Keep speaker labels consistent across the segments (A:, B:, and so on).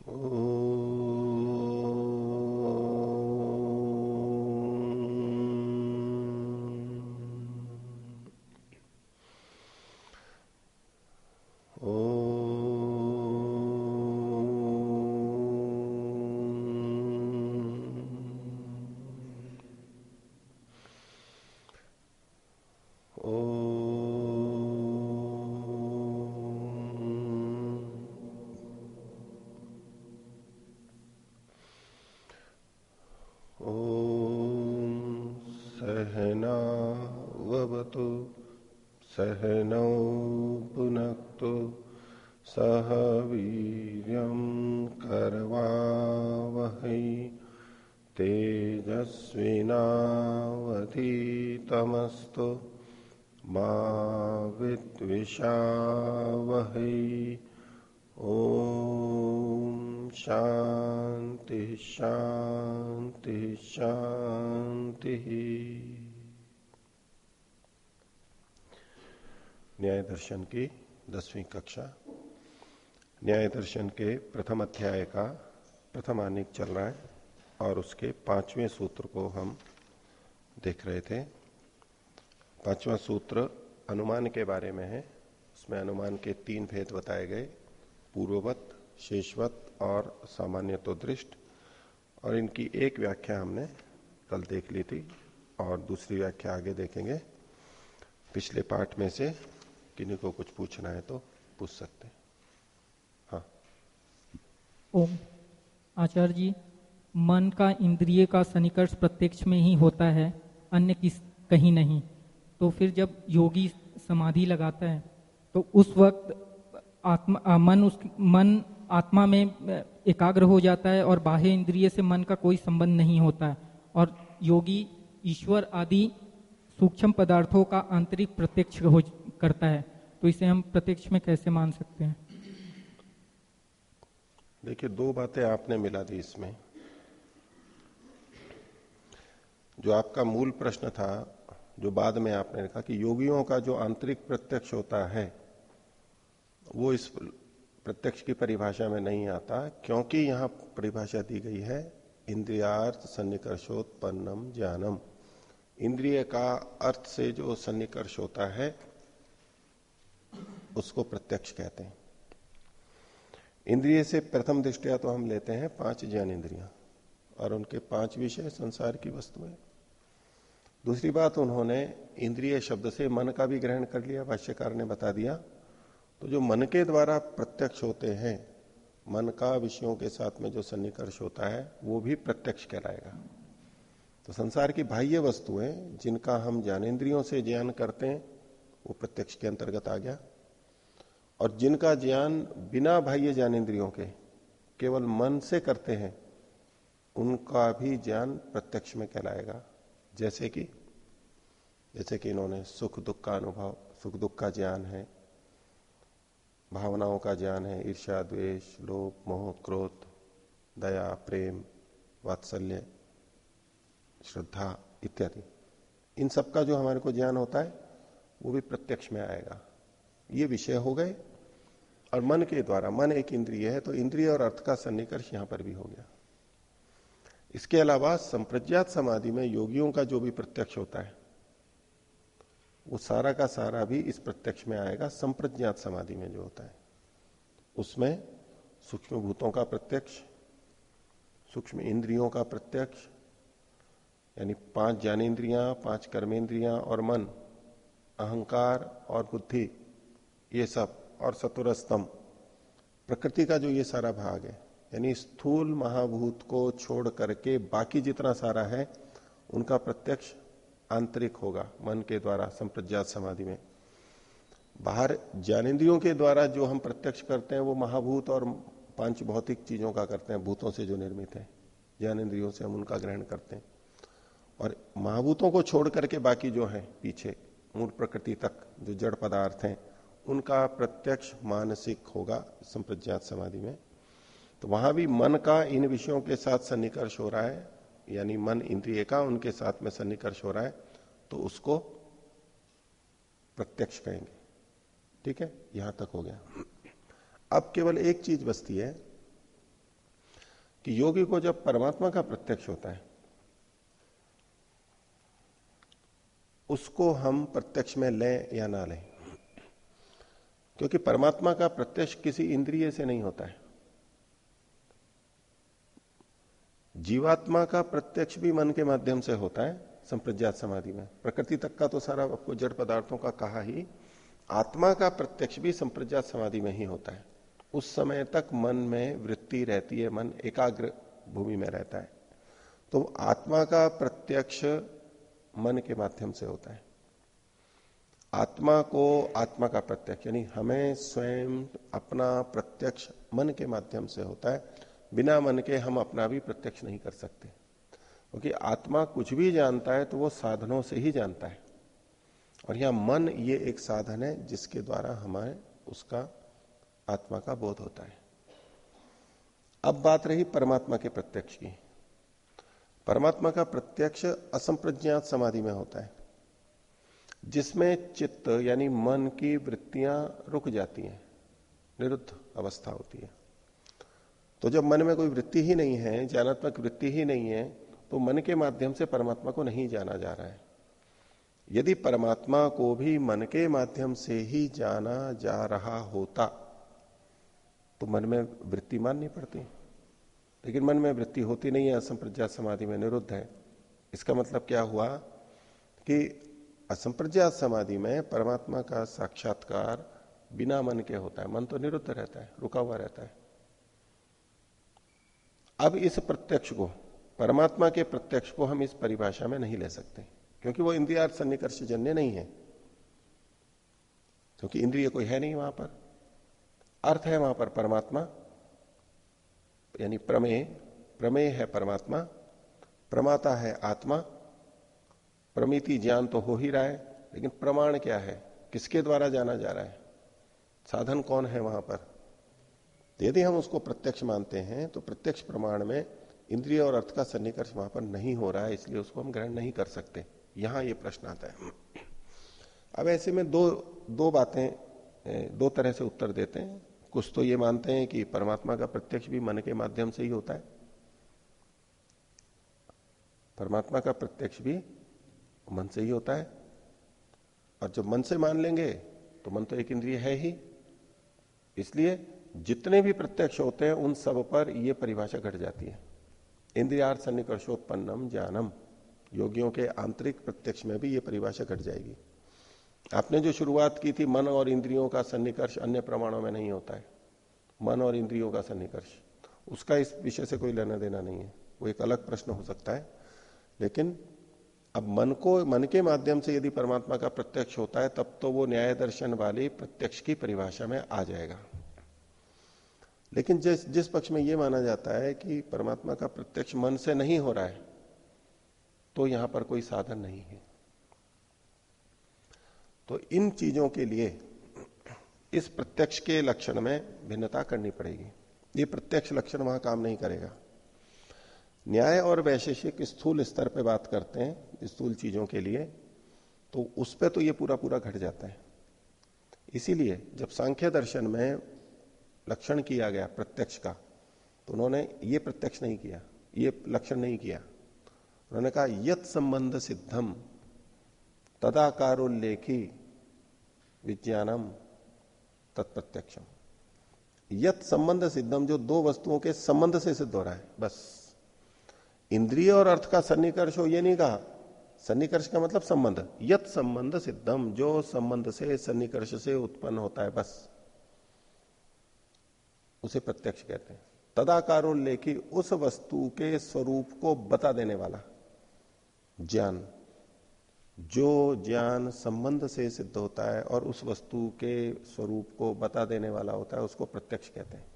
A: सहनौ विद्विषावहै ॐ शांति शांति शांति न्याय दर्शन की दसवीं कक्षा। न्याय दर्शन के प्रथम अध्याय का प्रथम आनिक चल रहा है और उसके पाँचवें सूत्र को हम देख रहे थे। पांचवा सूत्र अनुमान के बारे में है। उसमें अनुमान के तीन भेद बताए गए, पूर्ववत, शेषवत और सामान्य तो दृष्ट। और इनकी एक व्याख्या हमने कल देख ली थी और दूसरी व्याख्या आगे देखेंगे। पिछले पाठ में से किन्हीं को कुछ पूछना है तो पूछ सकते हैं।
B: ओम। आचार्य जी, मन का इंद्रिय का सनिकर्ष प्रत्यक्ष में ही होता है, अन्य किस, कहीं नहीं। तो फिर जब योगी समाधि लगाता है तो उस वक्त आत्मा मन उस, मन आत्मा में एकाग्र हो जाता है और बाह्य इंद्रिय से मन का कोई संबंध नहीं होता है। और योगी ईश्वर आदि सूक्ष्म पदार्थों का आंतरिक प्रत्यक्ष हो, करता है। तो इसे हम प्रत्यक्ष में कैसे मान सकते हैं?
A: देखिए, दो बातें आपने मिला दी इसमें। जो आपका मूल प्रश्न था जो बाद में आपने कहा कि योगियों का जो आंतरिक प्रत्यक्ष होता है, वो इस प्रत्यक्ष की परिभाषा में नहीं आता, क्योंकि यहाँ परिभाषा दी गई है, इंद्रियार्थ सन्निकर्षोत्पन्नम ज्ञानम। इंद्रिय का अर्थ से जो सन्निकर्ष होता है, उसको प्रत्यक्ष कहते हैं। इंद्रिय से प्रथम दृष्टिया तो हम लेते हैं पाँच ज्ञान इंद्रिया और उनके पाँच विषय संसार की वस्तुएँ। दूसरी बात, उन्होंने इंद्रिय शब्द से मन का भी ग्रहण कर लिया, भाष्यकार ने बता दिया। तो जो मन के द्वारा प्रत्यक्ष होते हैं, मन का विषयों के साथ में जो सन्निकर्ष होता है, वो भी प्रत्यक्ष कहलाएगा। तो संसार की बाह्य वस्तुएँ, जिनका हम ज्ञानेन्द्रियों से ज्ञान करते हैं, वो प्रत्यक्ष के अंतर्गत आ गया। और जिनका ज्ञान बिना बाह्य ज्ञानेन्द्रियों के, केवल मन से करते हैं, उनका भी ज्ञान प्रत्यक्ष में कहलाएगा। जैसे कि जैसे कि इन्होंने सुख, दुख का अनुभव, सुख, दुख का ज्ञान है, भावनाओं का ज्ञान है, ईर्ष्या, द्वेष, लोभ, मोह, क्रोध, दया, प्रेम, वात्सल्य, श्रद्धा इत्यादि। इन सब का जो हमारे को ज्ञान होता है, वो भी प्रत्यक्ष में आएगा। ये विषय हो गए, और मन के द्वारा, मन एक इंद्रिय है तो इंद्रिय और अर्थ का सन्निकर्ष यहाँ पर भी हो गया। इसके अलावा संप्रज्ञात समाधि में योगियों का जो भी प्रत्यक्ष होता है, वो सारा का सारा भी इस प्रत्यक्ष में आएगा, संप्रज्ञात समाधि में जो होता है। उसमें सूक्ष्म भूतों का प्रत्यक्ष, सूक्ष्म इंद्रियों का प्रत्यक्ष, यानी पाँच ज्ञानेन्द्रियाँ, पाँच कर्मेंद्रियाँ और मन, अहंकार और बुद्धि, ये सब, और सतुर स्तंभ प्रकृति का जो ये सारा भाग है यानी स्थूल महाभूत को छोड़ करके बाकी जितना सारा है, उनका प्रत्यक्ष आंतरिक होगा मन के द्वारा, संप्रज्ञात समाधि में। बाहर ज्ञानेन्द्रियों के द्वारा जो हम प्रत्यक्ष करते हैं, वो महाभूत और पाँच भौतिक चीज़ों का करते हैं, भूतों से जो निर्मित है। ज्ञानेन्द्रियों से हम उनका ग्रहण करते हैं। और महाभूतों को छोड़ करके बाकी जो है, पीछे, मूल प्रकृति तक जो जड़ पदार्थ हैं, उनका प्रत्यक्ष मानसिक होगा, संप्रज्ञात समाधि में। तो वहाँ भी मन का इन विषयों के साथ सन्निकर्ष हो रहा है, यानी मन इंद्रिय का उनके साथ में सन्निकर्ष हो रहा है तो उसको प्रत्यक्ष कहेंगे। ठीक है? यहाँ तक हो गया। अब केवल एक चीज़ बचती है कि योगी को जब परमात्मा का प्रत्यक्ष होता है, उसको हम प्रत्यक्ष में लें या ना लें। क्योंकि परमात्मा का प्रत्यक्ष किसी इंद्रिय से नहीं होता है। जीवात्मा का प्रत्यक्ष भी मन के माध्यम से होता है, संप्रज्ञात समाधि में। प्रकृति तक का तो सारा आपको जड़ पदार्थों का कहा ही, आत्मा का प्रत्यक्ष भी संप्रज्ञात समाधि में ही होता है। उस समय तक मन में वृत्ति रहती है, मन एकाग्र भूमि में रहता है। तो आत्मा का प्रत्यक्ष मन के माध्यम से होता है। आत्मा को आत्मा का प्रत्यक्ष, यानी हमें स्वयं अपना प्रत्यक्ष मन के माध्यम से होता है। बिना मन के हम अपना भी प्रत्यक्ष नहीं कर सकते। क्योंकि आत्मा कुछ भी जानता है तो वो साधनों से ही जानता है। और यहाँ मन ये एक साधन है जिसके द्वारा हमारे उसका, आत्मा का बोध होता है। अब बात रही परमात्मा के प्रत्यक्ष की। परमात्मा का प्रत्यक्ष असंप्रज्ञात समाधि में होता है, जिसमें चित्त यानी मन की वृत्तियाँ रुक जाती हैं, निरुद्ध अवस्था होती है। तो जब मन में कोई वृत्ति ही नहीं है, ज्ञानात्मक वृत्ति ही नहीं है तो मन के माध्यम से परमात्मा को नहीं जाना जा रहा है। यदि परमात्मा को भी मन के माध्यम से ही जाना जा रहा होता तो मन में वृत्ति माननी पड़ती। लेकिन मन में वृत्ति होती नहीं है असंप्रज्ञात समाधि में निरुद्ध है। इसका मतलब क्या हुआ कि असंप्रज्ञात समाधि में परमात्मा का साक्षात्कार बिना मन के होता है। मन तो निरुद्ध रहता है, रुका हुआ रहता है। अब इस प्रत्यक्ष को, परमात्मा के प्रत्यक्ष को हम इस परिभाषा में नहीं ले सकते, क्योंकि वो इंद्रिया सन्निकर्ष जन्य नहीं है। क्योंकि इंद्रिय कोई है नहीं वहाँ पर। अर्थ है वहाँ पर परमात्मा, यानी प्रमेय प्रमेय है परमात्मा, प्रमाता है आत्मा, प्रमिति ज्ञान तो हो ही रहा है, लेकिन प्रमाण क्या है? किसके द्वारा जाना जा रहा है? साधन कौन है वहाँ पर? तो यदि हम उसको प्रत्यक्ष मानते हैं तो प्रत्यक्ष प्रमाण में इंद्रिय और अर्थ का सन्निकर्ष वहाँ पर नहीं हो रहा है, इसलिए उसको हम ग्रहण नहीं कर सकते। यहाँ ये प्रश्न आता है। अब ऐसे में दो दो बातें दो तरह से उत्तर देते हैं। कुछ तो ये मानते हैं कि परमात्मा का प्रत्यक्ष भी मन के माध्यम से ही होता है। परमात्मा का प्रत्यक्ष भी मन से ही होता है। और जब मन से मान लेंगे तो मन तो एक इंद्रिय है ही। इसलिए जितने भी प्रत्यक्ष होते हैं, उन सब पर यह परिभाषा घट जाती है। इंद्रियार सन्निकर्षोत्पन्नम ज्ञानम। योगियों के आंतरिक प्रत्यक्ष में भी यह परिभाषा घट जाएगी। आपने जो शुरुआत की थी, मन और इंद्रियों का सन्निकर्ष अन्य प्रमाणों में नहीं होता है। मन और इंद्रियों का सन्निकर्ष। उसका इस विषय से कोई लेना देना नहीं है। वो एक अलग प्रश्न हो सकता है। लेकिन अब मन को, मन के माध्यम से यदि परमात्मा का प्रत्यक्ष होता है, तब तो वो न्याय दर्शन वाली प्रत्यक्ष की परिभाषा में आ जाएगा। लेकिन जिस जिस पक्ष में यह माना जाता है कि परमात्मा का प्रत्यक्ष मन से नहीं हो रहा है तो यहाँ पर कोई साधन नहीं है। तो इन चीज़ों के लिए इस प्रत्यक्ष के लक्षण में भिन्नता करनी पड़ेगी। ये प्रत्यक्ष लक्षण वहाँ काम नहीं करेगा। न्याय और वैशेषिक स्थूल स्तर पे बात करते हैं, स्थूल चीज़ों के लिए तो उस पर तो ये पूरा पूरा घट जाता है। इसीलिए जब सांख्य दर्शन में लक्षण किया गया प्रत्यक्ष का तो उन्होंने ये प्रत्यक्ष नहीं किया, ये लक्षण नहीं किया। उन्होंने कहा, यत संबंध सिद्धम, तदाकारोल्लेखी विज्ञानम तत्प्रत्यक्षम। यत संबंध सिद्धम जो दो वस्तुओं के संबंध से सिद्ध हो रहा है, बस। इंद्रिय और अर्थ का सन्निकर्ष हो, ये नहीं कहा। सन्निकर्ष का मतलब संबंध। यत संबंध सिद्धम, जो संबंध से, सन्निकर्ष से उत्पन्न होता है, बस। उसे प्रत्यक्ष कहते हैं। तदाकारोल्लेखी उस वस्तु के स्वरूप को बता देने वाला। ज्ञान। जो ज्ञान संबंध से सिद्ध होता है और उस वस्तु के स्वरूप को बता देने वाला होता है, उसको प्रत्यक्ष कहते हैं।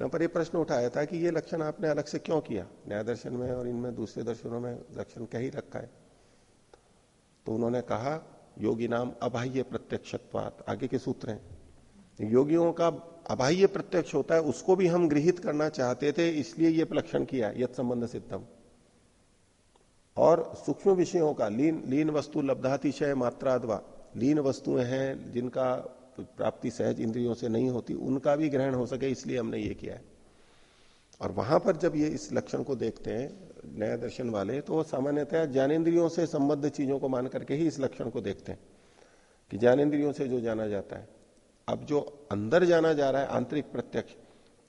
A: न पर यह प्रश्न उठाया था कि ये लक्षण आपने अलग से क्यों किया? न्याय दर्शन में और इनमें दूसरे दर्शनों में लक्षण क्या ही रखा है। तो उन्होंने कहा, योगी नाम अबाह्य प्रत्यक्षत्वात। आगे के सूत्र हैं। योगियों का अबाह्य प्रत्यक्ष होता है, उसको भी हम गृहित करना चाहते थे, इसलिए यह लक्षण किया यद संबंध सिद्धम। और सूक्ष्म विषयों का, लीन लीन वस्तु लब्धातिशय मात्राद्वा, लीन वस्तुएँ हैं जिनका प्राप्ति सहज इंद्रियों से नहीं होती, उनका भी ग्रहण हो सके, इसलिए हमने ये किया है। और वहाँ पर जब ये इस लक्षण को देखते हैं, नया दर्शन वाले तो सामान्यतः ज्ञानेन्द्रियों से संबद्ध चीज़ों को मान करके ही इस लक्षण को देखते हैं, कि ज्ञानेन्द्रियों से जो जाना जाता है। अब जो अंदर जाना जा रहा है आंतरिक प्रत्यक्ष,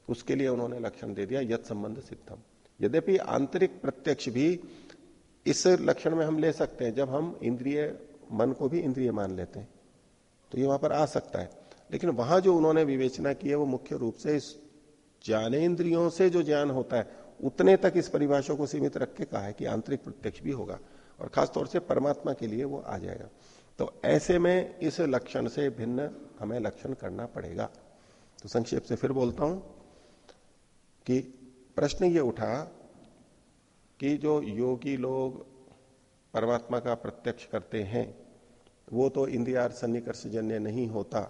A: उसके लिए उन्होंने लक्षण दे दिया यद संबंध सिद्धम। यद्यपि आंतरिक प्रत्यक्ष भी इस लक्षण में हम ले सकते हैं, जब हम इंद्रिय, मन को भी इंद्रिय मान लेते हैं तो ये वहाँ पर आ सकता है। लेकिन वहाँ जो उन्होंने विवेचना की है, वो मुख्य रूप से इस ज्ञानेन्द्रियों से जो ज्ञान होता है, उतने तक इस परिभाषा को सीमित रख के कहा है कि आंतरिक प्रत्यक्ष भी होगा, और खासतौर से परमात्मा के लिए वो आ जाएगा। तो ऐसे में इस लक्षण से भिन्न हमें लक्षण करना पड़ेगा। तो संक्षेप से फिर बोलता हूँ कि प्रश्न ये उठा कि जो योगी लोग परमात्मा का प्रत्यक्ष करते हैं, वो तो इंद्रियार सन्निकर्ष जन्य नहीं होता।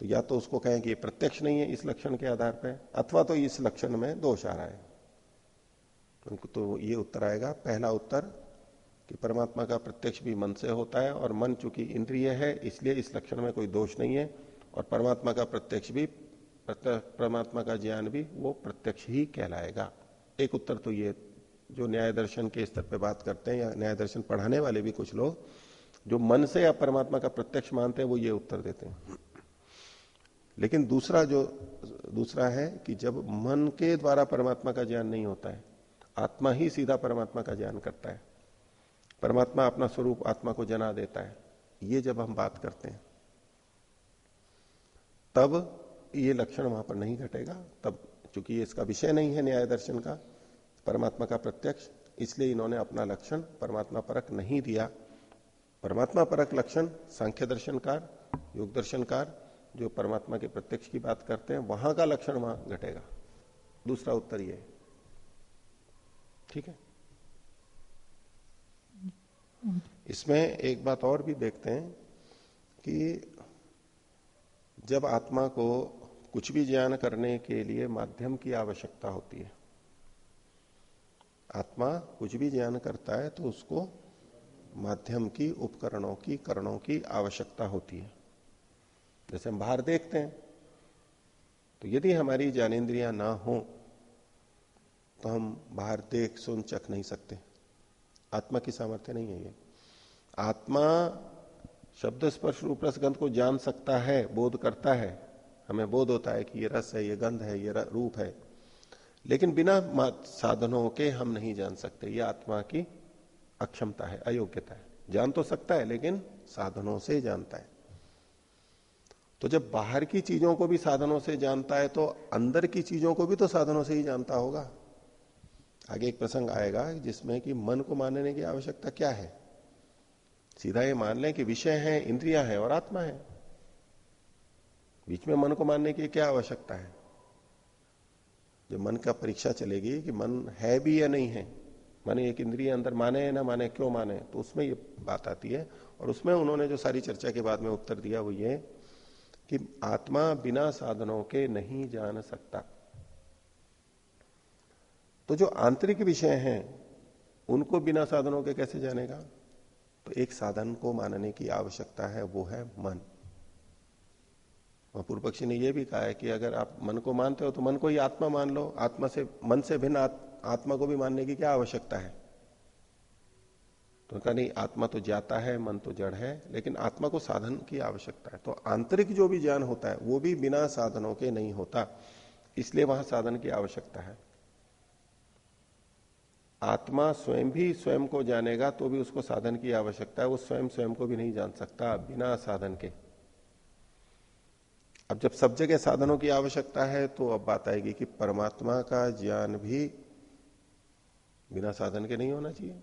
A: तो या तो उसको कहें कि प्रत्यक्ष नहीं है इस लक्षण के आधार पर अथवा तो इस लक्षण में दोष आ रहा है। उनको तो ये उत्तर आएगा, पहला उत्तर कि परमात्मा का प्रत्यक्ष भी मन से होता है और मन चूँकि इंद्रिय है, इसलिए इस लक्षण में कोई दोष नहीं है और परमात्मा का प्रत्यक्ष भी परमात्मा का ज्ञान भी वो प्रत्यक्ष ही कहलाएगा। एक उत्तर तो ये, जो न्याय दर्शन के स्तर पे बात करते हैं या न्याय दर्शन पढ़ाने वाले भी कुछ लोग, जो मन से या परमात्मा का प्रत्यक्ष मानते हैं, वो ये उत्तर देते हैं। लेकिन दूसरा जो, दूसरा है कि जब मन के द्वारा परमात्मा का ज्ञान नहीं होता है, आत्मा ही सीधा परमात्मा का ज्ञान करता है परमात्मा अपना स्वरूप आत्मा को जना देता है। ये जब हम बात करते हैं, तब ये लक्षण वहाँ पर नहीं घटेगा। तब चूँकि इसका विषय नहीं है न्याय दर्शन का, परमात्मा का प्रत्यक्ष, इसलिए इन्होंने अपना लक्षण परमात्मा परक नहीं दिया। परमात्मा परक लक्षण, सांख्य दर्शनकार, योग दर्शनकार, जो परमात्मा के प्रत्यक्ष की बात करते हैं, वहाँ का लक्षण वहाँ घटेगा। दूसरा उत्तर ये ठीक है? इसमें एक बात और भी देखते हैं कि जब आत्मा को कुछ भी ज्ञान करने के लिए माध्यम की आवश्यकता होती है, आत्मा कुछ भी ज्ञान करता है तो उसको माध्यम की, उपकरणों की, करणों की आवश्यकता होती है। जैसे हम बाहर देखते हैं तो यदि हमारी ज्ञानेन्द्रियाँ ना हो तो हम बाहर देख सुन चख नहीं सकते। आत्मा की सामर्थ्य नहीं है ये। आत्मा शब्द स्पर्श रूप रसगंध को जान सकता है, बोध करता है। हमें बोध होता है कि ये रस है, ये गंध है, ये रूप है। लेकिन बिना साधनों के हम नहीं जान सकते। ये आत्मा की अक्षमता है, अयोग्यता है। जान तो सकता है, लेकिन साधनों से जानता है। तो जब बाहर की चीज़ों को भी साधनों से जानता है तो अंदर की चीज़ों को भी तो साधनों से ही जानता होगा। आगे एक प्रसंग आएगा जिसमें कि मन को मानने की आवश्यकता क्या है? सीधा ये मान लें कि विषय है, इंद्रिया है और आत्मा है। बीच में मन को मानने की क्या आवश्यकता है? जब मन का परीक्षा चलेगी कि मन है भी या नहीं है, मन एक इंद्रिय अंदर माने या ना माने, क्यों माने तो उसमें ये बात आती है। और उसमें उन्होंने जो सारी चर्चा के बाद में उत्तर दिया वो ये कि आत्मा बिना साधनों के नहीं जान सकता। तो जो आंतरिक विषय हैं, उनको बिना साधनों के कैसे जानेगा? तो एक साधन को मानने की आवश्यकता है, वो है मन। पूर्व पक्षी ने यह भी कहा है कि अगर आप मन को मानते हो तो मन को ही आत्मा मान लो। आत्मा से, मन से भिन्न आत्मा को भी मानने की क्या आवश्यकता है? तो कहा, नहीं, आत्मा तो जाता है, मन तो जड़ है, लेकिन आत्मा को साधन की आवश्यकता है। तो आंतरिक जो भी ज्ञान होता है, वो भी बिना साधनों के नहीं होता। इसलिए वहाँ साधन की आवश्यकता है। आत्मा स्वयं भी स्वयं को जानेगा तो भी उसको साधन की आवश्यकता है, वो स्वयं स्वयं को भी नहीं जान सकता बिना साधन के। अब जब सब जगह साधनों की आवश्यकता है तो अब बात आएगी कि परमात्मा का ज्ञान भी बिना साधन के नहीं होना चाहिए।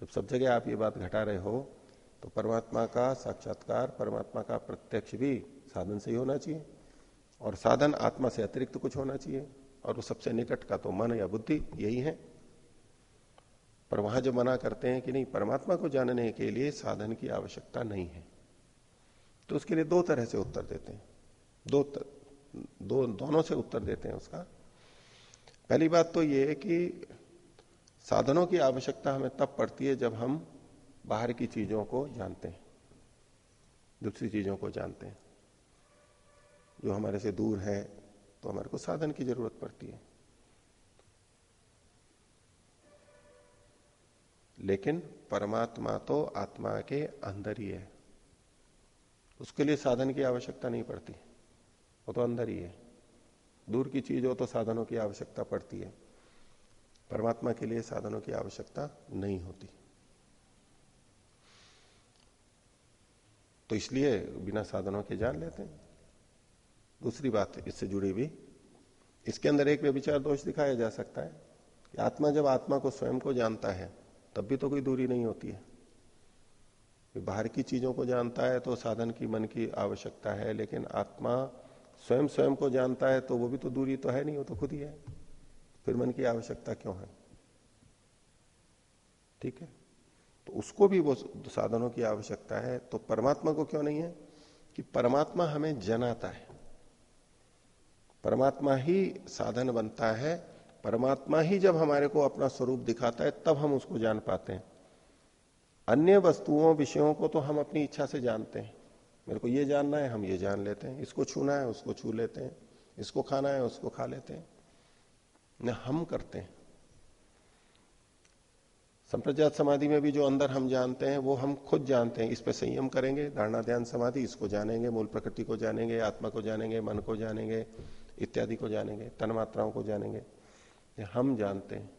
A: जब सब जगह आप ये बात घटा रहे हो तो परमात्मा का साक्षात्कार, परमात्मा का प्रत्यक्ष भी साधन से ही होना चाहिए। और साधन आत्मा से अतिरिक्त कुछ होना चाहिए। और वो सबसे निकट का तो मन या बुद्धि, यही है। पर वहाँ जो मना करते हैं कि नहीं परमात्मा को जानने के लिए साधन की आवश्यकता नहीं है। तो उसके लिए दो तरह से उत्तर देते हैं। दो तर, दो दोनों से उत्तर देते हैं उसका। पहली बात तो ये है कि साधनों की आवश्यकता हमें तब पड़ती है जब हम बाहर की चीज़ों को जानते हैं दूसरी चीज़ों को जानते हैं। जो हमारे से दूर है तो हमारे को साधन की ज़रूरत पड़ती है। लेकिन परमात्मा तो आत्मा के अंदर ही है। उसके लिए साधन की आवश्यकता नहीं पड़ती। वो तो अंदर ही है। दूर की चीज़ हो तो साधनों की आवश्यकता पड़ती है। परमात्मा के लिए साधनों की आवश्यकता नहीं होती। तो इसलिए बिना साधनों के जान लेते हैं। दूसरी बात इससे जुड़ी हुई, इसके अंदर एक व्यविचार दोष दिखाया जा सकता है कि आत्मा जब आत्मा को स्वयं को जानता है तब भी तो कोई दूरी नहीं होती है। बाहर की चीज़ों को जानता है तो साधन की मन की आवश्यकता है, लेकिन आत्मा स्वयं स्वयं को जानता है तो वो भी तो दूरी तो है नहीं, वो तो खुद ही है। फिर मन की आवश्यकता क्यों है? ठीक है? तो उसको भी वो साधनों की आवश्यकता है। तो परमात्मा को क्यों नहीं है? कि परमात्मा हमें जनाता है। परमात्मा ही साधन बनता है परमात्मा ही जब हमारे को अपना स्वरूप दिखाता है, तब हम उसको जान पाते हैं। अन्य वस्तुओं, विषयों को तो हम अपनी इच्छा से जानते हैं। मेरे को ये जानना है, हम ये जान लेते हैं। इसको छूना है, उसको छू लेते हैं। इसको खाना है, उसको खा लेते हैं। न हम करते हैं। संप्रजात समाधि में भी जो अंदर हम जानते हैं, वो हम खुद जानते हैं। इस पर संयम करेंगे, धारणा ध्यान समाधि, इसको जानेंगे, मूल प्रकृति को जानेंगे, आत्मा को जानेंगे, मन को जानेंगे, इत्यादि को जानेंगे तन मात्राओं को जानेंगे। हम जानते हैं।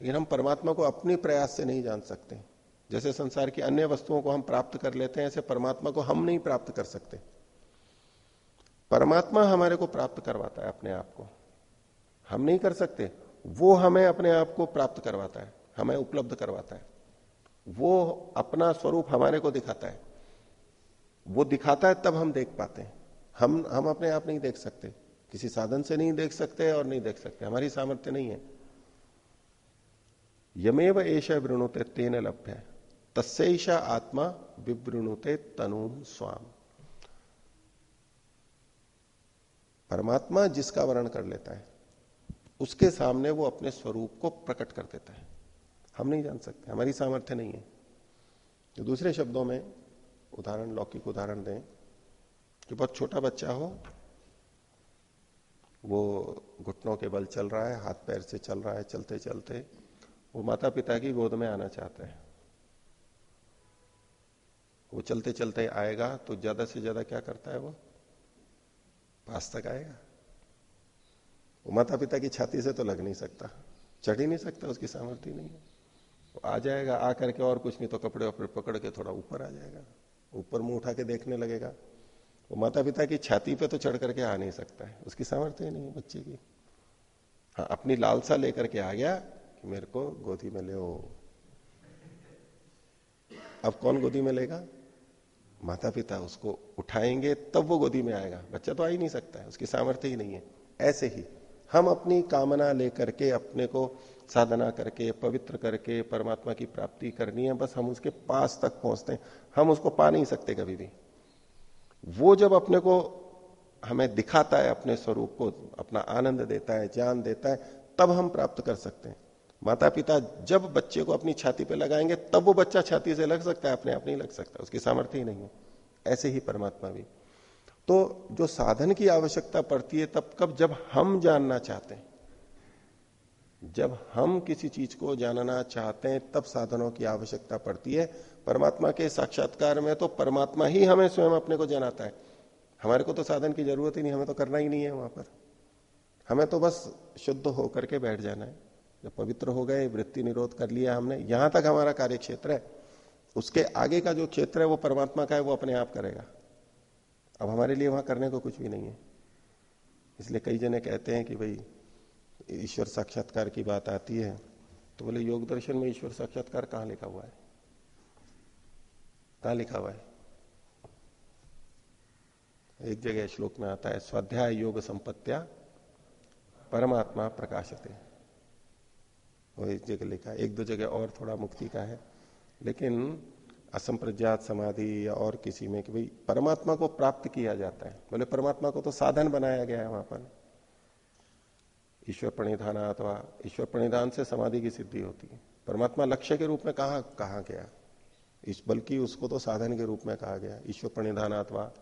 A: लेकिन हम परमात्मा को अपने प्रयास से नहीं जान सकते। जैसे संसार की अन्य वस्तुओं को हम प्राप्त कर लेते हैं, ऐसे परमात्मा को हम नहीं प्राप्त कर सकते। परमात्मा हमारे को प्राप्त करवाता है अपने आप को। हम नहीं कर सकते। वो हमें अपने आप को प्राप्त करवाता है, हमें उपलब्ध करवाता है। वो अपना स्वरूप हमारे को दिखाता है। वो दिखाता है तब हम देख पाते हैं। हम हम अपने आप नहीं देख सकते। किसी साधन से नहीं देख सकते और नहीं देख सकते। हमारी सामर्थ्य नहीं है। यमेव एश वृणुते तेन लभ्य तस्सा आत्मा विवृणुते तनुम स्वाम। परमात्मा जिसका वर्ण कर लेता है, उसके सामने वो अपने स्वरूप को प्रकट कर देता है। हम नहीं जान सकते, हमारी सामर्थ्य नहीं है। तो दूसरे शब्दों में उदाहरण, लौकिक उदाहरण दें कि बहुत छोटा बच्चा हो वो घुटनों के बल चल रहा है, हाथ पैर से चल रहा है, चलते चलते वो माता पिता की गोद में आना चाहता है। वो चलते चलते आएगा तो ज़्यादा से ज़्यादा क्या करता है वो? पास तक आएगा। वो माता पिता की छाती से तो लग नहीं सकता, चढ़ ही नहीं सकता, उसकी सामर्थ्य नहीं है। वो आ जाएगा आ करके और कुछ नहीं तो कपड़े वपड़े पकड़ के थोड़ा ऊपर आ जाएगा। ऊपर मुँह उठा के देखने लगेगा। वो माता पिता की छाती पे तो चढ़ करके आ नहीं सकता है। उसकी सामर्थ्य नहीं है बच्चे की। हाँ अपनी लालसा लेकर के आ गया कि मेरे को गोदी में ले ओ अब कौन गोदी में लेगा? माता पिता उसको उठाएँगे, तब वो गोदी में आएगा। बच्चा तो आ ही नहीं सकता है, उसकी सामर्थ्य ही नहीं है। ऐसे ही हम अपनी कामना लेकर के, अपने को साधना करके, पवित्र करके, परमात्मा की प्राप्ति करनी है, बस हम उसके पास तक पहुँचते हैं। हम उसको पा नहीं सकते कभी भी। वो जब अपने को हमें दिखाता है, अपने स्वरूप को, अपना आनंद देता है, ज्ञान देता है, तब हम प्राप्त कर सकते हैं। माता पिता जब बच्चे को अपनी छाती पे लगाएँगे, तब वो बच्चा छाती से लग सकता है, अपने आप नहीं लग सकता, उसकी सामर्थ्य ही नहीं है। ऐसे ही परमात्मा भी। तो जो साधन की आवश्यकता पड़ती है, तब कब जब हम जानना चाहते हैं? जब हम किसी चीज़ को जानना चाहते हैं, तब साधनों की आवश्यकता पड़ती है। परमात्मा के साक्षात्कार में तो परमात्मा ही हमें स्वयं अपने को जनाता है। हमारे को तो साधन की ज़रूरत ही नहीं, हमें तो करना ही नहीं है वहाँ पर। हमें तो बस शुद्ध होकर के बैठ जाना है। जब पवित्र हो गए, वृत्ति निरोध कर लिया हमने, यहाँ तक हमारा कार्य क्षेत्र है। उसके आगे का जो क्षेत्र है, वो परमात्मा का है, वो अपने आप करेगा। अब हमारे लिए वहाँ करने को कुछ भी नहीं है। इसलिए कई जने कहते हैं कि भाई, ईश्वर साक्षात्कार की बात आती है। तो बोले, योग दर्शन में ईश्वर साक्षात्कार कहाँ लिखा हुआ है? कहाँ लिखा हुआ है? एक जगह श्लोक में आता है, स्वाध्याय योग संपत्तिया परमात्मा प्रकाशते। वो एक जगह लिखा एक दो जगह और थोड़ा मुक्ति का है, लेकिन असंप्रज्ञात समाधि या और किसी में कि भाई परमात्मा को प्राप्त किया जाता है। बोले, परमात्मा को तो साधन बनाया गया है वहाँ पर। ईश्वर प्रणिधान अथवा ईश्वर प्रणिधान से समाधि की सिद्धि होती है। परमात्मा लक्ष्य के रूप में कहा कहा गया? इस बल्कि उसको तो साधन के रूप में कहा गया ईश्वर प्रणिधान अथवा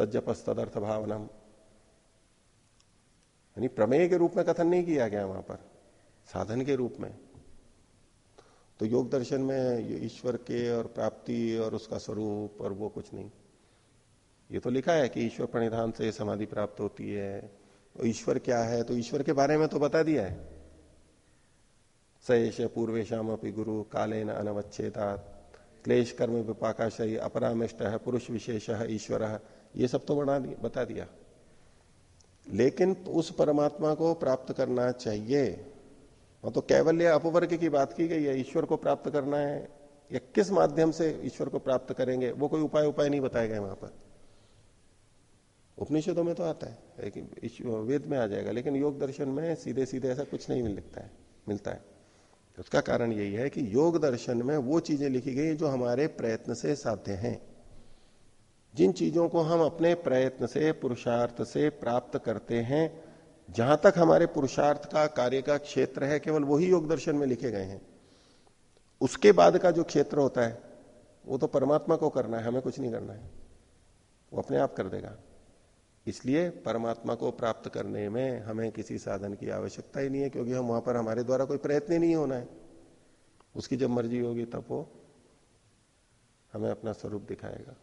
A: तदर्थ भावनम यानी प्रमेय के रूप में कथन नहीं किया गया वहाँ पर, साधन के रूप में। तो योग दर्शन में ईश्वर के और प्राप्ति और उसका स्वरूप और वो कुछ नहीं। ये तो लिखा है कि ईश्वर प्रणिधान से समाधि प्राप्त होती है। तो ईश्वर क्या है? तो ईश्वर के बारे में तो बता दिया है। सयश पूर्वेशम अपनी गुरु कालेन न अनवच्छेदा क्लेश कर्म विपाकाशय, अपरामिष्ट है पुरुष विशेष है ईश्वर है ये सब तो बना दिया, बता दिया। लेकिन उस परमात्मा को प्राप्त करना चाहिए। वो तो कैवल्य अपवर्ग की बात की गई है, ईश्वर को प्राप्त करना है, या किस माध्यम से ईश्वर को प्राप्त करेंगे, वो कोई उपाय उपाय नहीं बताए गए वहाँ पर। उपनिषदों में तो आता है वेद में आ जाएगा, लेकिन योग दर्शन में सीधे सीधे ऐसा कुछ नहीं मिलता है मिलता है। उसका कारण यही है कि योग दर्शन में वो चीज़ें लिखी गई जो हमारे प्रयत्न से साध्य हैं। जिन चीज़ों को हम अपने प्रयत्न से, पुरुषार्थ से प्राप्त करते हैं, जहाँ तक हमारे पुरुषार्थ का कार्य का क्षेत्र है, केवल वही योग दर्शन में लिखे गए हैं। उसके बाद का जो क्षेत्र होता है, वो तो परमात्मा को करना है, हमें कुछ नहीं करना है। वो अपने आप कर देगा। इसलिए परमात्मा को प्राप्त करने में हमें किसी साधन की आवश्यकता ही नहीं है, क्योंकि हम वहाँ पर हमारे द्वारा कोई प्रयत्न ही नहीं होना है। उसकी जब मर्ज़ी होगी तब वो हमें अपना स्वरूप दिखाएगा।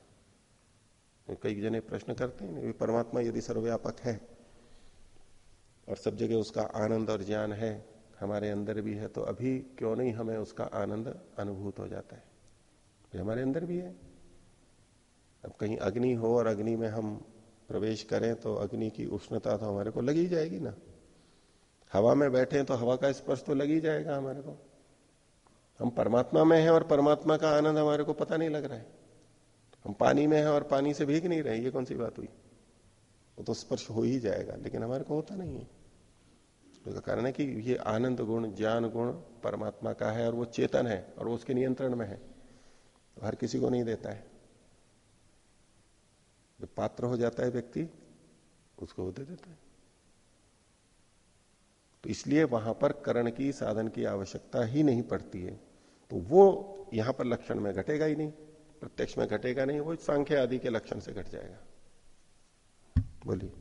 A: कई जने प्रश्न करते हैं परमात्मा यदि सर्वव्यापक है और सब जगह उसका आनंद और ज्ञान है, हमारे अंदर भी है तो अभी क्यों नहीं हमें उसका आनंद अनुभूत हो जाता है? हमारे अंदर भी है। अब कहीं अग्नि हो और अग्नि में हम प्रवेश करें तो अग्नि की उष्णता तो हमारे को लगी जाएगी ना। हवा में बैठे तो हवा का स्पर्श तो लगी जाएगा हमारे को। हम परमात्मा में हैं और परमात्मा का आनंद हमारे को पता नहीं लग रहा है। हम पानी में हैं और पानी से भीग नहीं रहे, ये कौन सी बात हुई? वो तो स्पर्श हो ही जाएगा, लेकिन हमारे को होता नहीं है। तो कारण है कि ये आनंद गुण, ज्ञान गुण परमात्मा का है और वो चेतन है और वो उसके नियंत्रण में है। तो हर किसी को नहीं देता है। पात्र हो जाता है व्यक्ति, उसको वो दे देता है। तो इसलिए वहाँ पर करण की, साधन की आवश्यकता ही नहीं पड़ती है। तो वो यहाँ पर लक्षण में घटेगा ही नहीं, प्रत्यक्ष में घटेगा नहीं, वो सांख्य आदि के लक्षण से घट जाएगा। बोलिए।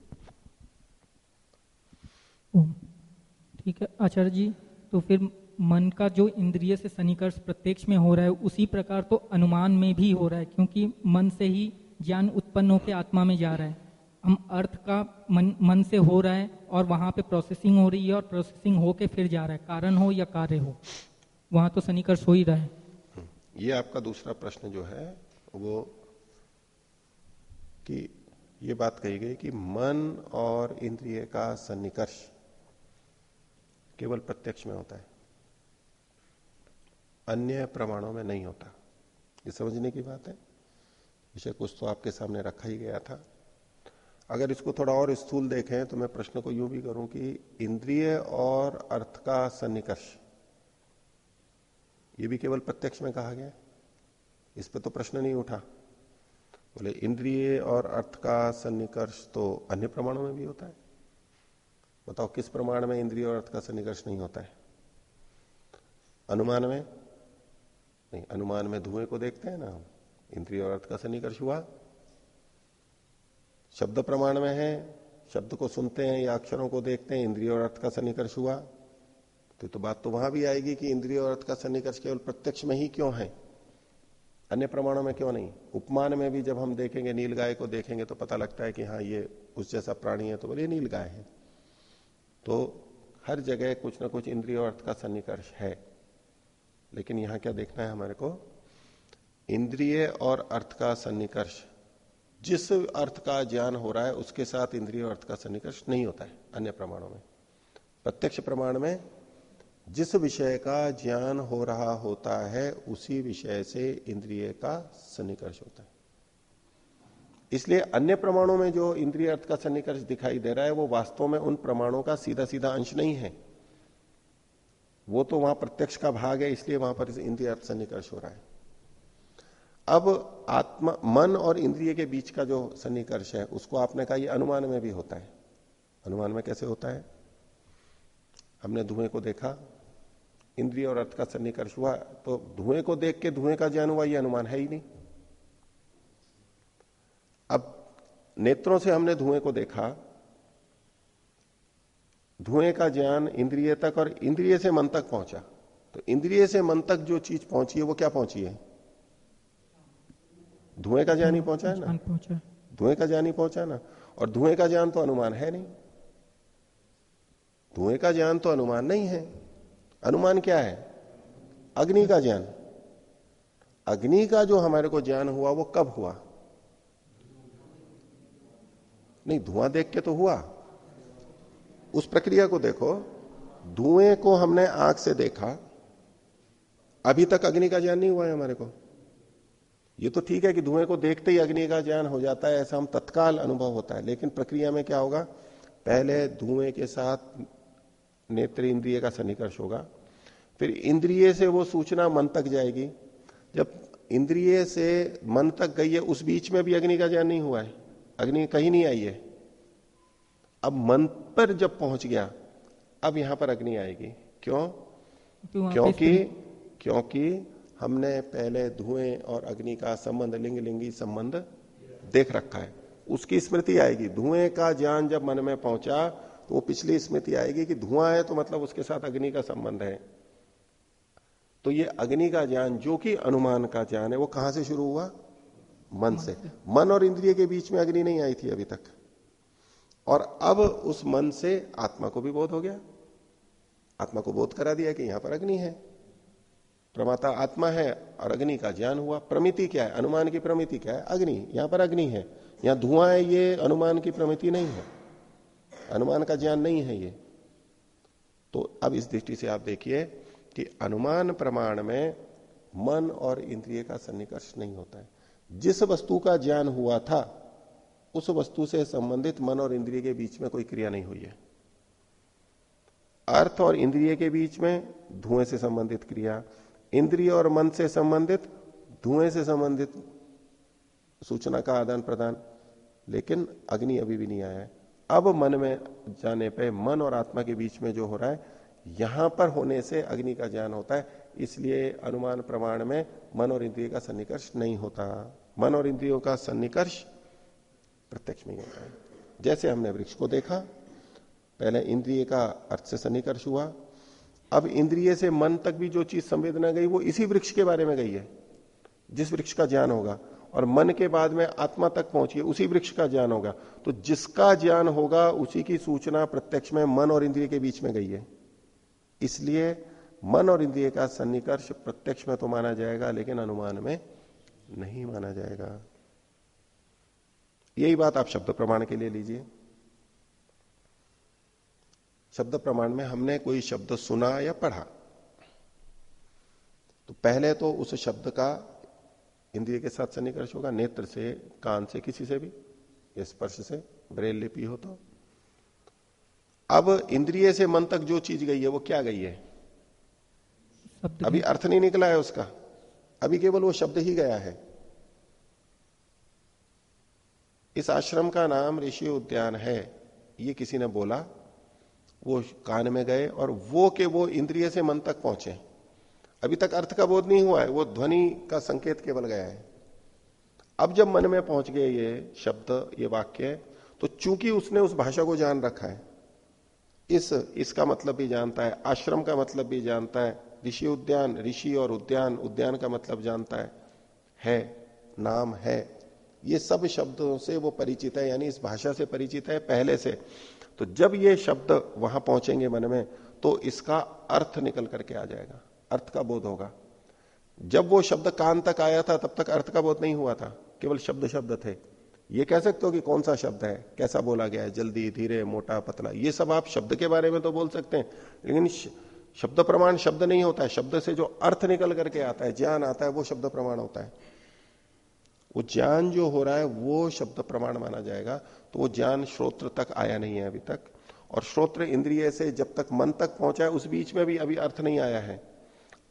B: ठीक है, आचार्य जी तो फिर मन का जो इंद्रिय से सनिकर्ष प्रत्यक्ष में हो रहा है, उसी प्रकार तो अनुमान में भी हो रहा है, क्योंकि मन से ही ज्ञान उत्पन्न होकर आत्मा में जा रहा है। हम अर्थ का मन मन से हो रहा है और वहाँ पे प्रोसेसिंग हो रही है और प्रोसेसिंग होके फिर जा रहा है। कारण हो या कार्य हो, वहाँ तो सनिकर्ष हो ही रहा है।
A: ये आपका दूसरा प्रश्न जो है, वो कि ये बात कही गई कि मन और इंद्रिय का सन्निकर्ष केवल प्रत्यक्ष में होता है, अन्य प्रमाणों में नहीं होता। ये समझने की बात है? विषय कुछ तो आपके सामने रखा ही गया था। अगर इसको थोड़ा और स्थूल देखें तो मैं प्रश्न को यूँ भी करूँ कि इंद्रिय और अर्थ का सन्निकर्ष, ये भी केवल प्रत्यक्ष में कहा गया इस पर तो प्रश्न नहीं उठा। बोले, इंद्रिय और अर्थ का सन्निकर्ष तो अन्य प्रमाणों में भी होता है। बताओ, किस प्रमाण में इंद्रिय और अर्थ का सन्निकर्ष नहीं होता है? अनुमान में? नहीं, अनुमान में धुएँ को देखते हैं ना हम। इंद्रिय और अर्थ का सन्निकर्ष हुआ। शब्द प्रमाण में है शब्द को सुनते हैं या अक्षरों को देखते हैं इंद्रिय और अर्थ का सन्निकर्ष हुआ। तो, तो बात तो वहाँ भी आएगी कि इंद्रिय और अर्थ का सन्निकर्ष केवल प्रत्यक्ष में ही क्यों है? अन्य प्रमाणों में क्यों नहीं? उपमान में भी जब हम देखेंगे नील गाय को देखेंगे तो पता लगता है कि हाँ ये उस जैसा प्राणी है तो बोले नील गाय है। तो हर जगह कुछ ना कुछ इंद्रिय और अर्थ का सन्निकर्ष है। लेकिन यहाँ क्या देखना है हमारे को? इंद्रिय और अर्थ का सन्निकर्ष। जिस अर्थ का ज्ञान हो रहा है, उसके साथ इंद्रिय अर्थ का सन्निकर्ष नहीं होता है, अन्य प्रमाणों में। प्रत्यक्ष प्रमाण में जिस विषय का ज्ञान हो रहा होता है, उसी विषय से इंद्रिय का सन्निकर्ष होता है। इसलिए अन्य प्रमाणों में जो इंद्रिय अर्थ का सन्निकर्ष दिखाई दे रहा है, वो वास्तव में उन प्रमाणों का सीधा सीधा अंश नहीं है। वो तो वहाँ प्रत्यक्ष का भाग है, इसलिए वहाँ पर इंद्रिय अर्थ सन्निकर्ष हो रहा है। अब आत्मा, मन और इंद्रिय के बीच का जो सन्निकर्ष है, उसको आपने कहा ये अनुमान में भी होता है। अनुमान में कैसे होता है? हमने धुएँ को देखा, इंद्रिय और अर्थ का सन्निकर्ष हुआ तो धुएँ को देख के धुएँ का ज्ञान हुआ, ये अनुमान है ही नहीं। अब नेत्रों से हमने धुएँ को देखा, धुएँ का ज्ञान इंद्रिय तक और इंद्रिय से मन तक पहुँचा। तो इंद्रिय से मन तक जो चीज़ पहुँची है, वो क्या पहुँची है? धुएँ का ज्ञान ही पहुँचा है ना?
B: पहुँचा
A: धुएँ का ज्ञान ही पहुँचा ना? और धुएँ का ज्ञान तो अनुमान है नहीं। धुएँ का ज्ञान तो अनुमान नहीं है। अनुमान क्या है? अग्नि का ज्ञान। अग्नि का जो हमारे को ज्ञान हुआ वो कब हुआ? नहीं धुआँ देख के तो हुआ। उस प्रक्रिया को देखो। धुएँ को हमने आँख से देखा। अभी तक अग्नि का ज्ञान नहीं हुआ है हमारे को। ये तो ठीक है कि धुएँ को देखते ही अग्नि का ज्ञान हो जाता है ऐसा हम तत्काल अनुभव होता है। लेकिन प्रक्रिया में क्या होगा? पहले धुएँ के साथ नेत्र इंद्रिय का सन्निकर्ष होगा फिर इंद्रिय से वो सूचना मन तक जाएगी। जब इंद्रिय से मन तक गई है उस बीच में भी अग्नि का ज्ञान नहीं हुआ है। अग्नि कहीं नहीं आई है। अब मन पर जब पहुँच गया अब यहाँ पर अग्नि आएगी। क्यों? क्योंकि क्योंकि हमने पहले धुएँ और अग्नि का संबंध लिंग लिंगी संबंध देख रखा है। उसकी स्मृति आएगी। धुएँ का ज्ञान जब मन में पहुँचा तो वो पिछली स्मृति आएगी कि धुआँ है तो मतलब उसके साथ अग्नि का संबंध है। तो ये अग्नि का ज्ञान, जो कि अनुमान का ज्ञान है, वो कहाँ से शुरू हुआ? मन से। मन और इंद्रिय के बीच में अग्नि नहीं आई थी अभी तक। और अब उस मन से आत्मा को भी बोध हो गया। आत्मा को बोध करा दिया कि यहाँ पर अग्नि है। प्रमाता आत्मा है और अग्नि का ज्ञान हुआ। प्रमिति क्या है? अनुमान की प्रमिति क्या है? अग्नि। यहाँ पर अग्नि है। यहाँ धुआँ है, ये अनुमान की प्रमिति नहीं है। अनुमान का ज्ञान नहीं है ये। तो अब इस दृष्टि से आप देखिए कि अनुमान प्रमाण में मन और इंद्रिय का सन्निकर्ष नहीं होता है। जिस वस्तु का ज्ञान हुआ था, उस वस्तु से संबंधित मन और इंद्रिय के बीच में कोई क्रिया नहीं हुई है। अर्थ और इंद्रिय के बीच में धुएँ से संबंधित क्रिया इंद्रिय और मन से संबंधित, धुएँ से संबंधित सूचना का आदान प्रदान। लेकिन अग्नि अभी भी नहीं आया है। अब मन में जाने पे, मन और आत्मा के बीच में जो हो रहा है, यहाँ पर होने से अग्नि का ज्ञान होता है। इसलिए अनुमान प्रमाण में मन और इंद्रिय का सन्निकर्ष नहीं होता। मन और इंद्रियों का सन्निकर्ष प्रत्यक्ष में होता है। जैसे हमने वृक्ष को देखा, पहले इंद्रिय का अर्थ से सन्निकर्ष हुआ अब इंद्रिय से मन तक भी जो चीज़ संवेदना गई, वो इसी वृक्ष के बारे में गई है, जिस वृक्ष का ज्ञान होगा। और मन के बाद में आत्मा तक पहुँची उसी वृक्ष का ज्ञान होगा। तो जिसका ज्ञान होगा, उसी की सूचना प्रत्यक्ष में मन और इंद्रिय के बीच में गई है। इसलिए मन और इंद्रिय का सन्निकर्ष प्रत्यक्ष में तो माना जाएगा, लेकिन अनुमान में नहीं माना जाएगा। यही बात आप शब्द प्रमाण के लिए लीजिए। शब्द प्रमाण में हमने कोई शब्द सुना या पढ़ा? तो पहले तो उस शब्द का इंद्रिय के साथ सन्निकर्ष होगा नेत्र से कान से किसी से भी स्पर्श से ब्रेल लिपि हो तो। अब इंद्रिय से मन तक जो चीज़ गई है वो क्या गई है? अभी अर्थ नहीं निकला है उसका। अभी केवल वो शब्द ही गया है। इस आश्रम का नाम ऋषि उद्यान है। ये किसी ने बोला वो कान में गए और वो के वो इंद्रिय से मन तक पहुँचे। अभी तक अर्थ का बोध नहीं हुआ है, वो ध्वनि का संकेत केवल गया है। अब जब मन में पहुँच गए ये शब्द, ये वाक्य तो चूँकि उसने उस भाषा को जान रखा है, इस, इसका मतलब भी जानता है, आश्रम का मतलब भी जानता है, ऋषि उद्यान, ऋषि और उद्यान उद्यान का मतलब जानता है है, नाम है, ये सब शब्दों से वो परिचित है, यानी इस भाषा से परिचित है, पहले से। तो जब ये शब्द वहाँ पहुँचेंगे मन में तो इसका अर्थ निकल करके आ जाएगा, अर्थ का बोध होगा। जब वो शब्द कान तक आया था, तब तक अर्थ का बोध नहीं हुआ था, केवल शब्द शब्द थे। ये कह सकते हो कि कौन सा शब्द है? कैसा बोला गया है? जल्दी, धीरे, मोटा, पतला। ये सब आप शब्द के बारे में तो बोल सकते हैं, लेकिन शब्द प्रमाण शब्द नहीं होता है। शब्द से जो अर्थ निकल करके आता है, ज्ञान आता है, वो शब्द प्रमाण होता है। वो ज्ञान जो हो रहा है, वो शब्द प्रमाण माना जाएगा। तो वो ज्ञान श्रोत्र तक आया नहीं है अभी तक। और श्रोत्र इंद्रिय से जब तक मन तक पहुँचा है, उस बीच में भी अभी अर्थ नहीं आया है।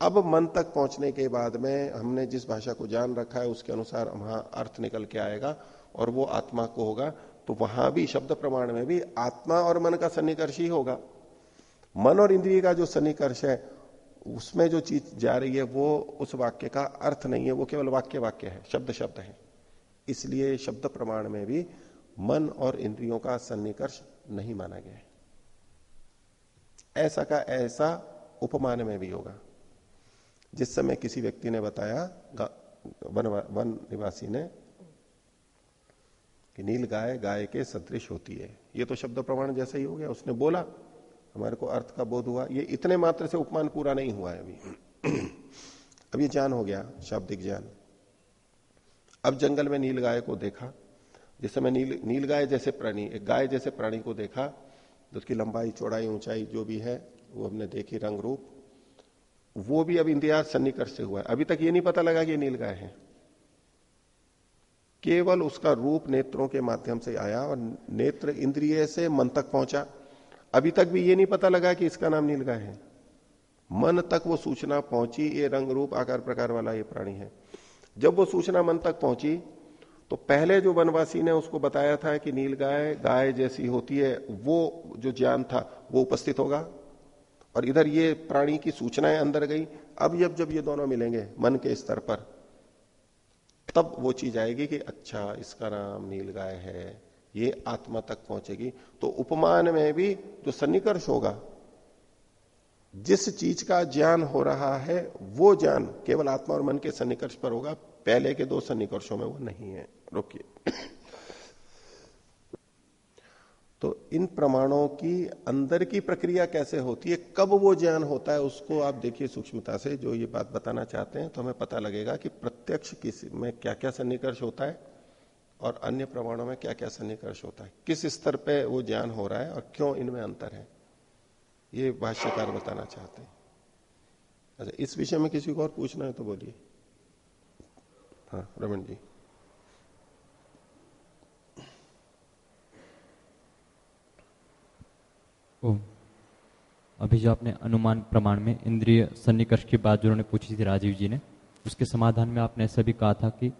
A: अब मन तक पहुँचने के बाद में हमने जिस भाषा को जान रखा है, उसके अनुसार वहाँ अर्थ निकल के आएगा और वो आत्मा को होगा। तो वहाँ भी शब्द प्रमाण में भी आत्मा और मन का सन्निकर्ष ही होगा। मन और इंद्रिय का जो सन्निकर्ष है, उसमें जो चीज़ जा रही है, वो उस वाक्य का अर्थ नहीं है। वो केवल वाक्य वाक्य है शब्द शब्द है। इसलिए शब्द प्रमाण में भी मन और इंद्रियों का सन्निकर्ष नहीं माना गया है। ऐसा का ऐसा उपमान में भी होगा। जिस समय किसी व्यक्ति ने बताया वन वन निवासी ने कि नील गाय गाय के सदृश होती है। ये तो शब्द प्रमाण जैसा ही हो गया। उसने बोला, हमारे को अर्थ का बोध हुआ। ये इतने मात्र से उपमान पूरा नहीं हुआ है अभी। अब ये ज्ञान हो गया, शाब्दिक ज्ञान। अब जंगल में नील गाय को देखा। जिस समय नील नील गाय जैसे प्राणी, एक गाय जैसे प्राणी को देखा तो उसकी लंबाई, चौड़ाई, ऊंचाई जो भी है, वो हमने देखी रंग रूप। वो भी अब इंतज़ार सन्निकर्ष से हुआ है। अभी तक ये नहीं पता लगा कि ये नील गाय है। केवल उसका रूप नेत्रों के माध्यम से आया और नेत्र इंद्रिय से मन तक पहुँचा। अभी तक भी ये नहीं पता लगा कि इसका नाम नीलगाय है। मन तक वो सूचना पहुँची, ये रंग रूप, आकार, प्रकार वाला ये प्राणी है। जब वो सूचना मन तक पहुँची तो पहले जो वनवासी ने उसको बताया था कि नील गाय गाय जैसी होती है, वो जो ज्ञान था, वो उपस्थित होगा। और इधर ये प्राणी की सूचनाएँ अंदर गई। अब जब जब ये दोनों मिलेंगे, मन के स्तर पर, तब वो चीज़ आएगी कि अच्छा इसका नाम नील गाय है, ये आत्मा तक पहुंचेगी। तो उपमान में भी जो सन्निकर्ष होगा, जिस चीज़ का ज्ञान हो रहा है, वो ज्ञान केवल आत्मा और मन के सन्निकर्ष पर होगा। पहले के दो सन्निकर्षों में वो नहीं है। रोकिए। तो इन प्रमाणों की अंदर की प्रक्रिया कैसे होती है, कब वो ज्ञान होता है, उसको आप देखिए सूक्ष्मता से, जो ये बात बताना चाहते हैं तो हमें पता लगेगा कि प्रत्यक्ष किसमें क्या क्या सन्निकर्ष होता है और अन्य प्रमाणों में क्या क्या सन्निकर्ष होता है। किस स्तर पे वो ज्ञान हो रहा है और क्यों इनमें अंतर है, ये भाष्यकार बताना चाहते हैं। अच्छा इस विषय में किसी को और पूछना है तो बोलिए। हाँ रमन जी।
C: ओ, अभी जो आपने अनुमान प्रमाण में इंद्रिय सन्निकर्ष की बात जो उन्होंने पूछी थी राजीव जी ने उसके समाधान में आपने ऐसा भी कहा था कि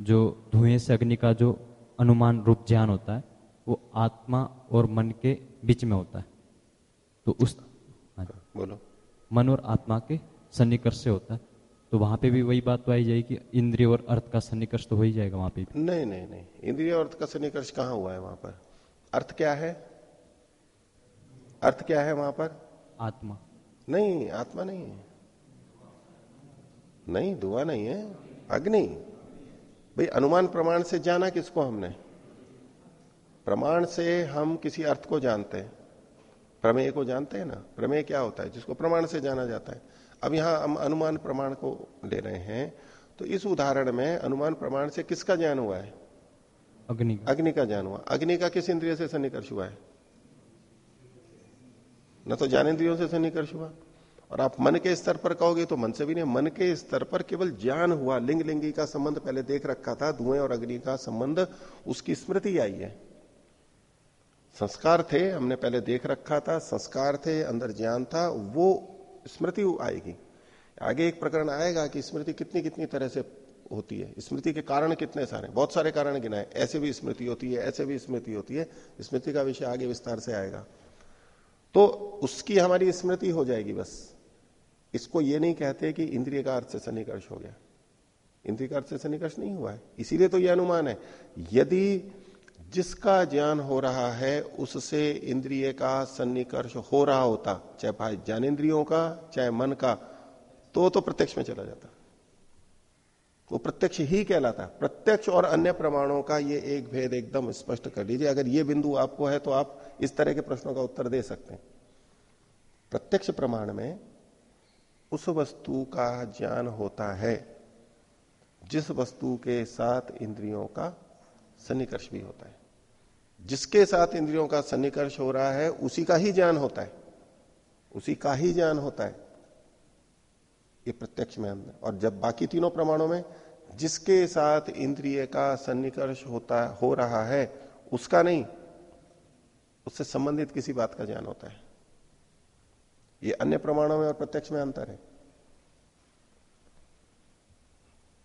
C: जो धुएँ से अग्नि का जो अनुमान रूप ज्ञान होता है वो आत्मा और मन के बीच में होता है। तो उस
A: हाँ बोलो।
C: मन और आत्मा के सन्निकर्ष से होता है। तो वहाँ पे भी वही बात तो आई जाएगी कि इंद्रिय और अर्थ का सन्निकर्ष तो हो ही जाएगा वहाँ पे
A: नहीं नहीं नहीं। इंद्रिय और अर्थ का सन्निकर्ष कहाँ हुआ है वहाँ पर? अर्थ क्या है? अर्थ क्या है वहाँ पर?
C: आत्मा।
A: नहीं आत्मा नहीं है। नहीं धुआँ नहीं है। अग्नि। भाई अनुमान प्रमाण से जाना किसको हमने? प्रमाण से हम किसी अर्थ को जानते हैं। प्रमेय को जानते हैं ना? प्रमेय क्या होता है? जिसको प्रमाण से जाना जाता है। अब यहाँ हम अनुमान प्रमाण को ले रहे हैं। तो इस उदाहरण में अनुमान प्रमाण से किसका ज्ञान हुआ है?
C: अग्नि
A: अग्नि का ज्ञान हुआ। अग्नि का किस इंद्रिय से सन्निकर्ष हुआ है? न तो ज्ञानेन्द्रियों से सन्निकर्ष हुआ और आप मन के स्तर पर कहोगे तो मन से भी नहीं, मन के स्तर पर केवल ज्ञान हुआ लिंग लिंगी का संबंध पहले देख रखा था, धुएँ और अग्नि का संबंध, उसकी स्मृति आई है। संस्कार थे, हमने पहले देख रखा था, संस्कार थे, अंदर ज्ञान था, वो स्मृति आएगी। आगे एक प्रकरण आएगा कि स्मृति कितनी कितनी तरह से होती है। स्मृति के कारण कितने सारे बहुत सारे कारण गिनाए। ऐसे भी स्मृति होती है, ऐसे भी स्मृति होती है। स्मृति का विषय आगे विस्तार से आएगा। तो उसकी हमारी स्मृति हो जाएगी बस। इसको ये नहीं कहते कि इंद्रिय का अर्थ से सन्निकर्ष हो गया। इंद्रिय का अर्थ से सन्निकर्ष नहीं हुआ है। इसीलिए तो यह अनुमान है। यदि जिसका ज्ञान हो रहा है, उससे इंद्रिय का सन्निकर्ष हो रहा होता, चाहे भाई ज्ञानेन्द्रियों का, चाहे मन का तो तो प्रत्यक्ष में चला जाता। वो प्रत्यक्ष ही कहलाता है। प्रत्यक्ष और अन्य प्रमाणों का ये एक भेद एकदम स्पष्ट कर लीजिए। अगर ये बिंदु आपको है तो आप इस तरह के प्रश्नों का उत्तर दे सकते हैं। प्रत्यक्ष प्रमाण में उस वस्तु का ज्ञान होता है, जिस वस्तु के साथ इंद्रियों का सन्निकर्ष भी होता है। जिसके साथ इंद्रियों का सन्निकर्ष हो रहा है, उसी का ही ज्ञान होता है। उसी का ही ज्ञान होता है। ये प्रत्यक्ष में अंदर। और जब बाकी तीनों प्रमाणों में जिसके साथ इंद्रिय का सन्निकर्ष होता हो रहा है उसका नहीं उससे संबंधित किसी बात का ज्ञान होता है। ये अन्य प्रमाणों में और प्रत्यक्ष में अंतर है।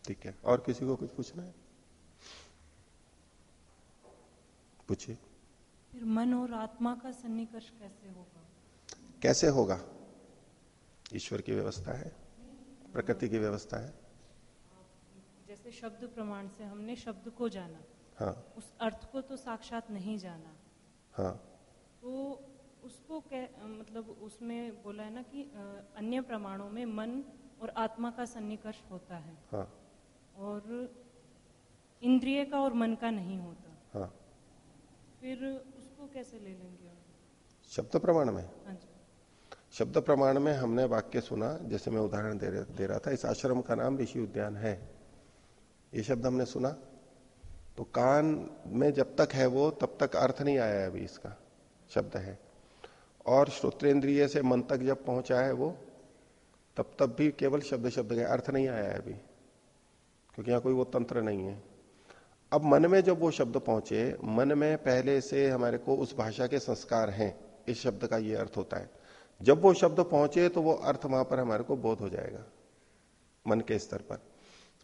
A: ठीक है और किसी को कुछ पूछना है? पूछिए।
D: फिर मन और आत्मा का सन्निकर्ष कैसे होगा?
A: कैसे होगा? ईश्वर की व्यवस्था है प्रकृति की व्यवस्था है।
D: जैसे शब्द प्रमाण से हमने शब्द को जाना।
A: हाँ।
D: उस अर्थ को तो साक्षात नहीं जाना।
A: हाँ।
D: तो उसको कह मतलब उसमें बोला है ना कि अन्य प्रमाणों में मन और आत्मा का सन्निकर्ष होता है।
A: हाँ।
D: और इंद्रिय का और मन का नहीं होता।
A: हाँ।
D: फिर उसको कैसे ले लेंगे?
A: शब्द प्रमाण में?
D: हाँ जी।
A: शब्द प्रमाण में हमने वाक्य सुना जैसे मैं उदाहरण दे, दे रहा था इस आश्रम का नाम ऋषि उद्यान है। ये शब्द हमने सुना। तो कान में जब तक है वो, तब तक अर्थ नहीं आया है अभी इसका शब्द है। और श्रोत्रेंद्रिय से मन तक जब पहुँचा है वो, तब तब भी केवल शब्द शब्द का अर्थ नहीं आया है अभी, क्योंकि यहाँ कोई वो तंत्र नहीं है। अब मन में जब वो शब्द पहुँचे, मन में पहले से हमारे को उस भाषा के संस्कार हैं, इस शब्द का ये अर्थ होता है। जब वो शब्द पहुँचे तो वो अर्थ वहाँ पर हमारे को बोध हो जाएगा, मन के स्तर पर।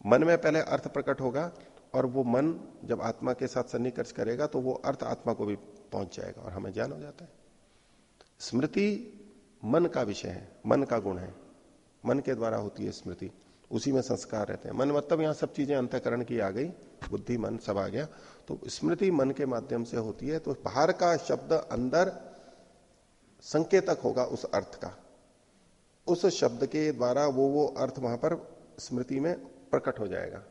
A: मन में पहले अर्थ प्रकट होगा और वो मन जब आत्मा के साथ सन्निकर्ष करेगा तो वो अर्थ आत्मा को भी पहुँच जाएगा और हमें ज्ञान हो जाता है। स्मृति मन का विषय है, मन का गुण है। मन के द्वारा होती है स्मृति। उसी में संस्कार रहते हैं। मन मतलब यहाँ सब चीज़ें अंतकरण की आ गई। बुद्धि, मन सब आ गया। तो स्मृति मन के माध्यम से होती है। तो बाहर का शब्द अंदर संकेतक होगा उस अर्थ का। उस शब्द के द्वारा वो वो अर्थ वहाँ पर स्मृति में प्रकट हो जाएगा।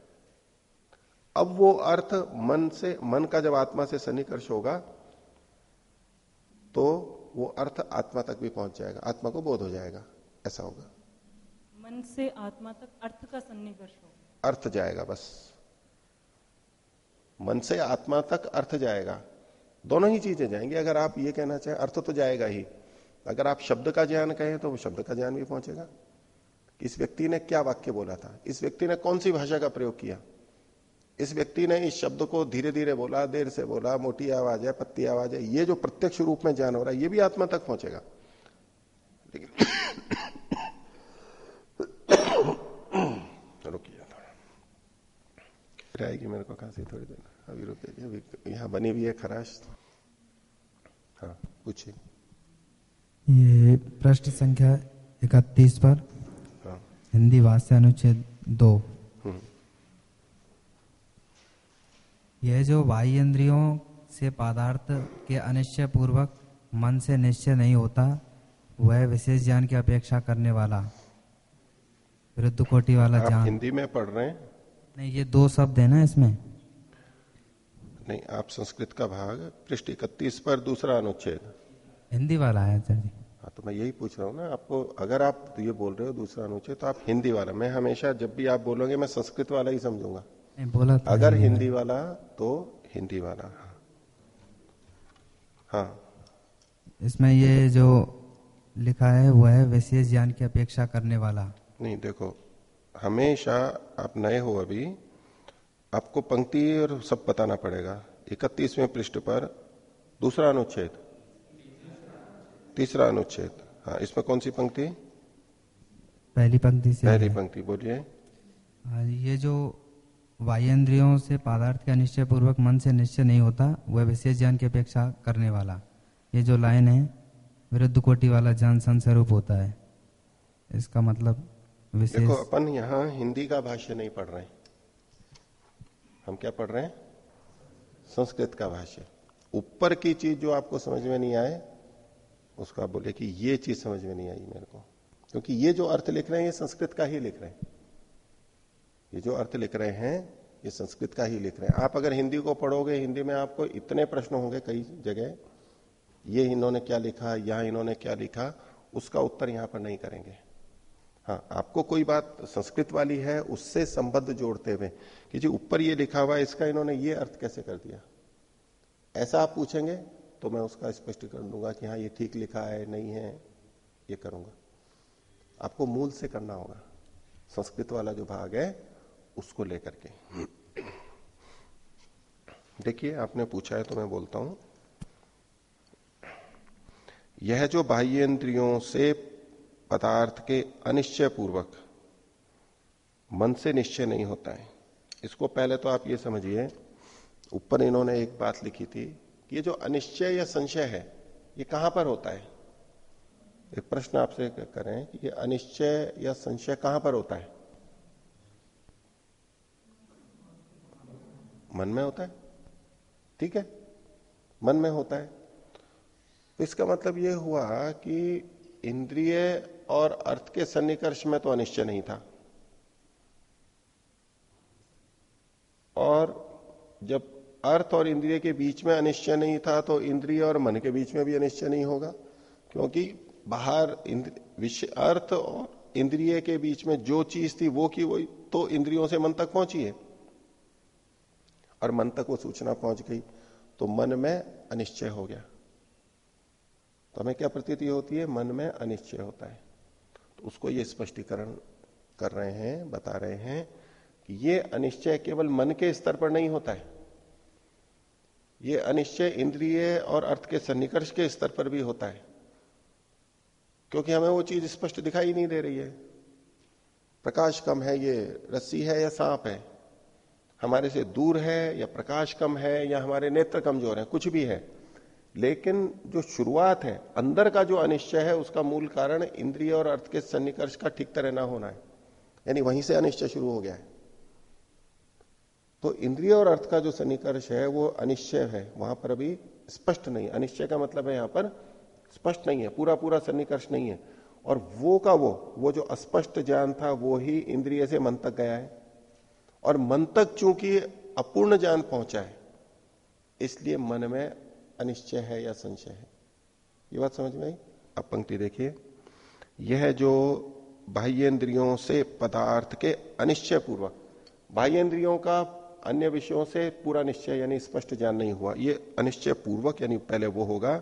A: अब वो अर्थ मन से मन का जब आत्मा से सन्निकर्ष होगा तो वो अर्थ आत्मा तक भी पहुँच जाएगा। आत्मा को बोध हो जाएगा। ऐसा होगा।
D: मन से आत्मा तक अर्थ का सन्निकर्ष होगा।
A: अर्थ जाएगा बस। मन से आत्मा तक अर्थ जाएगा। दोनों ही चीज़ें जाएँगी। अगर आप ये कहना चाहें अर्थ तो जाएगा ही। अगर आप शब्द का ज्ञान कहें तो वो शब्द का ज्ञान भी पहुंचेगा। इस व्यक्ति ने क्या वाक्य बोला था? इस व्यक्ति ने कौन सी भाषा का प्रयोग किया? इस व्यक्ति ने इस शब्द को धीरे धीरे बोला, देर से बोला, मोटी आवाज़ है पत्ती आवाज़ है, ये जो प्रत्यक्ष रूप में ज्ञान हो रहा है, ये भी आत्मा तक पहुंचेगा। लेकिन रुकिए थोड़ा। मेरे को खांसी थोड़ी देर। अभी रुकेगी अभी यहाँ बनी हुई है खराश। हाँ पूछिए।
E: ये प्रश्न संख्या इकतीस पर। हिंदी भाषा अनुच्छेद दो।
A: हम्म,
E: यह जो बाह्य इंद्रियों से पदार्थ के अनिश्चय पूर्वक मन से निश्चय नहीं होता वह विशेष ज्ञान की अपेक्षा करने वाला। विरुद्ध कोटि वाला ज्ञान।
A: हिंदी में पढ़ रहे हैं?
E: नहीं ये दो शब्द है ना इसमें।
A: नहीं आप संस्कृत का भाग पृष्ठ इकतीस पर दूसरा अनुच्छेद।
E: हिंदी वाला है आचार्य जी।
A: हाँ तो मैं यही पूछ रहा हूँ ना आपको अगर आप ये बोल रहे हो दूसरा अनुच्छेद तो आप हिंदी वाला मैं हमेशा जब भी आप बोलोगे मैं संस्कृत वाला ही समझूँगा।
E: बोला था
A: अगर हिंदी वाला तो हिंदी वाला हाँ। हाँ।
E: इसमें ये जो लिखा है वह विशेष ज्ञान की अपेक्षा करने वाला।
A: नहीं देखो हमेशा आप नए हो अभी आपको पंक्ति और सब बताना पड़ेगा। इकतीसवें पृष्ठ पर दूसरा अनुच्छेद। तीसरा अनुच्छेद। हाँ इसमें कौन सी पंक्ति?
E: पहली पंक्ति से
A: पहली पंक्ति बोलिए।
E: हाँ, ये जो बाह्य से पदार्थ का निश्चय पूर्वक मन से निश्चय नहीं होता वह विशेष ज्ञान की अपेक्षा करने वाला। ये जो लाइन है विरुद्ध कोटि वाला ज्ञान संस्वरूप होता है। इसका मतलब विशेष
A: देखो अपन यहाँ हिंदी का भाष्य नहीं पढ़ रहे हम क्या पढ़ रहे हैं? संस्कृत का भाष्य। ऊपर की चीज़ जो आपको समझ में नहीं आए उसको आप बोले कि ये चीज़ समझ में नहीं आई मेरे को। क्योंकि ये जो अर्थ लिख रहे हैं, ये संस्कृत का ही लिख रहे हैं। ये जो अर्थ लिख रहे हैं, ये संस्कृत का ही लिख रहे हैं। आप अगर हिंदी को पढ़ोगे, हिंदी में आपको इतने प्रश्न होंगे कई जगह, ये इन्होंने क्या लिखा यहाँ इन्होंने क्या लिखा, उसका उत्तर यहाँ पर नहीं करेंगे। हाँ आपको कोई बात संस्कृत वाली है, उससे संबद्ध जोड़ते हुए कि जी, ऊपर ये लिखा हुआ है, इसका इन्होंने ये अर्थ कैसे कर दिया? ऐसा आप पूछेंगे तो मैं उसका स्पष्ट कर दूँगा कि हाँ ये ठीक लिखा है, नहीं है, ये करूँगा। आपको मूल से करना होगा। संस्कृत वाला जो भाग है, उसको लेकर के। देखिए, आपने पूछा है तो मैं बोलता हूँ। यह जो बाह्य इंद्रियों से पदार्थ के अनिश्चय पूर्वक मन से निश्चय नहीं होता है। इसको पहले तो आप ये समझिए। ऊपर इन्होंने एक बात लिखी थी ये जो अनिश्चय या संशय है, ये कहाँ पर होता है? एक प्रश्न आपसे करें कि ये अनिश्चय या संशय कहाँ पर होता है? मन में होता है? ठीक है, मन में होता है। तो इसका मतलब यह हुआ कि इंद्रिय और अर्थ के सन्निकर्ष में तो अनिश्चय नहीं था। और जब अर्थ और इंद्रिय के बीच में अनिश्चय नहीं था तो इंद्रिय और मन के बीच में भी अनिश्चय नहीं होगा। क्योंकि बाहर विषय, अर्थ और इंद्रिय के बीच में जो चीज़ थी वो की वही तो इंद्रियों से मन तक पहुँची है। और मन तक वो सूचना पहुँच गई तो मन में अनिश्चय हो गया। तो हमें क्या प्रतीति होती है? मन में अनिश्चय होता है। तो उसको ये स्पष्टीकरण कर रहे हैं, बता रहे हैं कि ये अनिश्चय केवल मन के स्तर पर नहीं होता है। ये अनिश्चय इंद्रिय और अर्थ के सन्निकर्ष के स्तर पर भी होता है। क्योंकि हमें वो चीज़ स्पष्ट दिखाई नहीं दे रही है। प्रकाश कम है, ये रस्सी है या सांप है? हमारे से दूर है या प्रकाश कम है या हमारे नेत्र कमज़ोर है? कुछ भी है। लेकिन जो शुरुआत है, अंदर का जो अनिश्चय है, उसका मूल कारण इंद्रिय और अर्थ के सन्निकर्ष का ठीक तरह ना होना है। यानी वहीं से अनिश्चय शुरू हो गया है। तो इंद्रिय और अर्थ का जो सन्निकर्ष है, वो अनिश्चय है। वहाँ पर अभी स्पष्ट नहीं अनिश्चय का मतलब है यहाँ पर स्पष्ट नहीं है। पूरा पूरा सन्निकर्ष नहीं है। और वो का वो वो जो अस्पष्ट ज्ञान था, वो ही इंद्रिय से मन तक गया है। और मन तक चूँकि अपूर्ण ज्ञान पहुँचा है, इसलिए मन में अनिश्चय है या संशय है। ये बात समझ में आई? अब पंक्ति देखिए। यह जो बाह्य इंद्रियों से पदार्थ के अनिश्चय पूर्वक बाह्य इंद्रियों का अन्य विषयों से पूरा निश्चय यानी स्पष्ट ज्ञान नहीं हुआ। ये अनिश्चय पूर्वक यानी पहले वो होगा,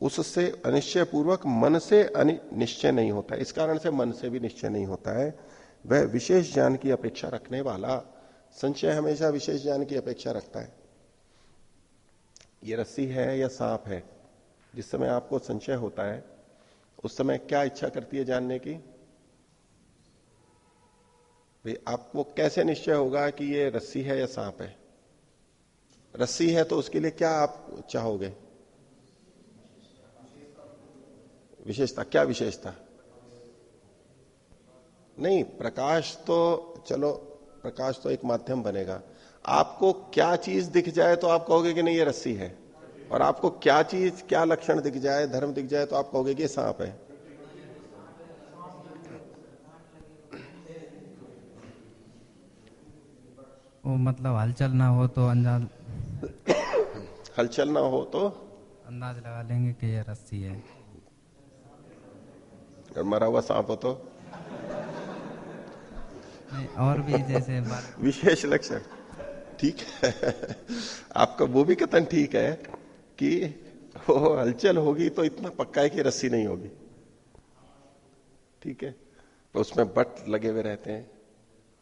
A: उससे अनिश्चय पूर्वक मन से निश्चय नहीं होता इस कारण से मन से भी निश्चय नहीं होता है। वह विशेष ज्ञान की अपेक्षा रखने वाला, संशय हमेशा विशेष ज्ञान की अपेक्षा रखता है। ये रस्सी है या सांप है, जिस समय आपको संशय होता है, उस समय क्या इच्छा करती है जानने की? भाई, आपको कैसे निश्चय होगा कि ये रस्सी है या सांप है? रस्सी है तो उसके लिए क्या आप चाहोगे? विशेषता, क्या विशेषता? नहीं, प्रकाश तो चलो, प्रकाश तो एक माध्यम बनेगा। आपको क्या चीज़ दिख जाए तो आप कहोगे कि नहीं, ये रस्सी है। और आपको क्या चीज़, क्या लक्षण दिख जाए, धर्म दिख जाए तो आप कहोगे कि सांप है।
E: वो मतलब हलचल ना हो तो अंदाज
A: हलचल ना हो तो?
E: अंदाज लगा लेंगे कि ये रस्सी है।
A: अगर मरा हुआ सांप हो तो?
E: और भी जैसे
A: विशेष लक्षण। ठीक है। आपका वो भी कथन ठीक है कि वो हलचल होगी तो इतना पक्का है कि रस्सी नहीं होगी। ठीक है। तो उसमें बट लगे हुए रहते हैं।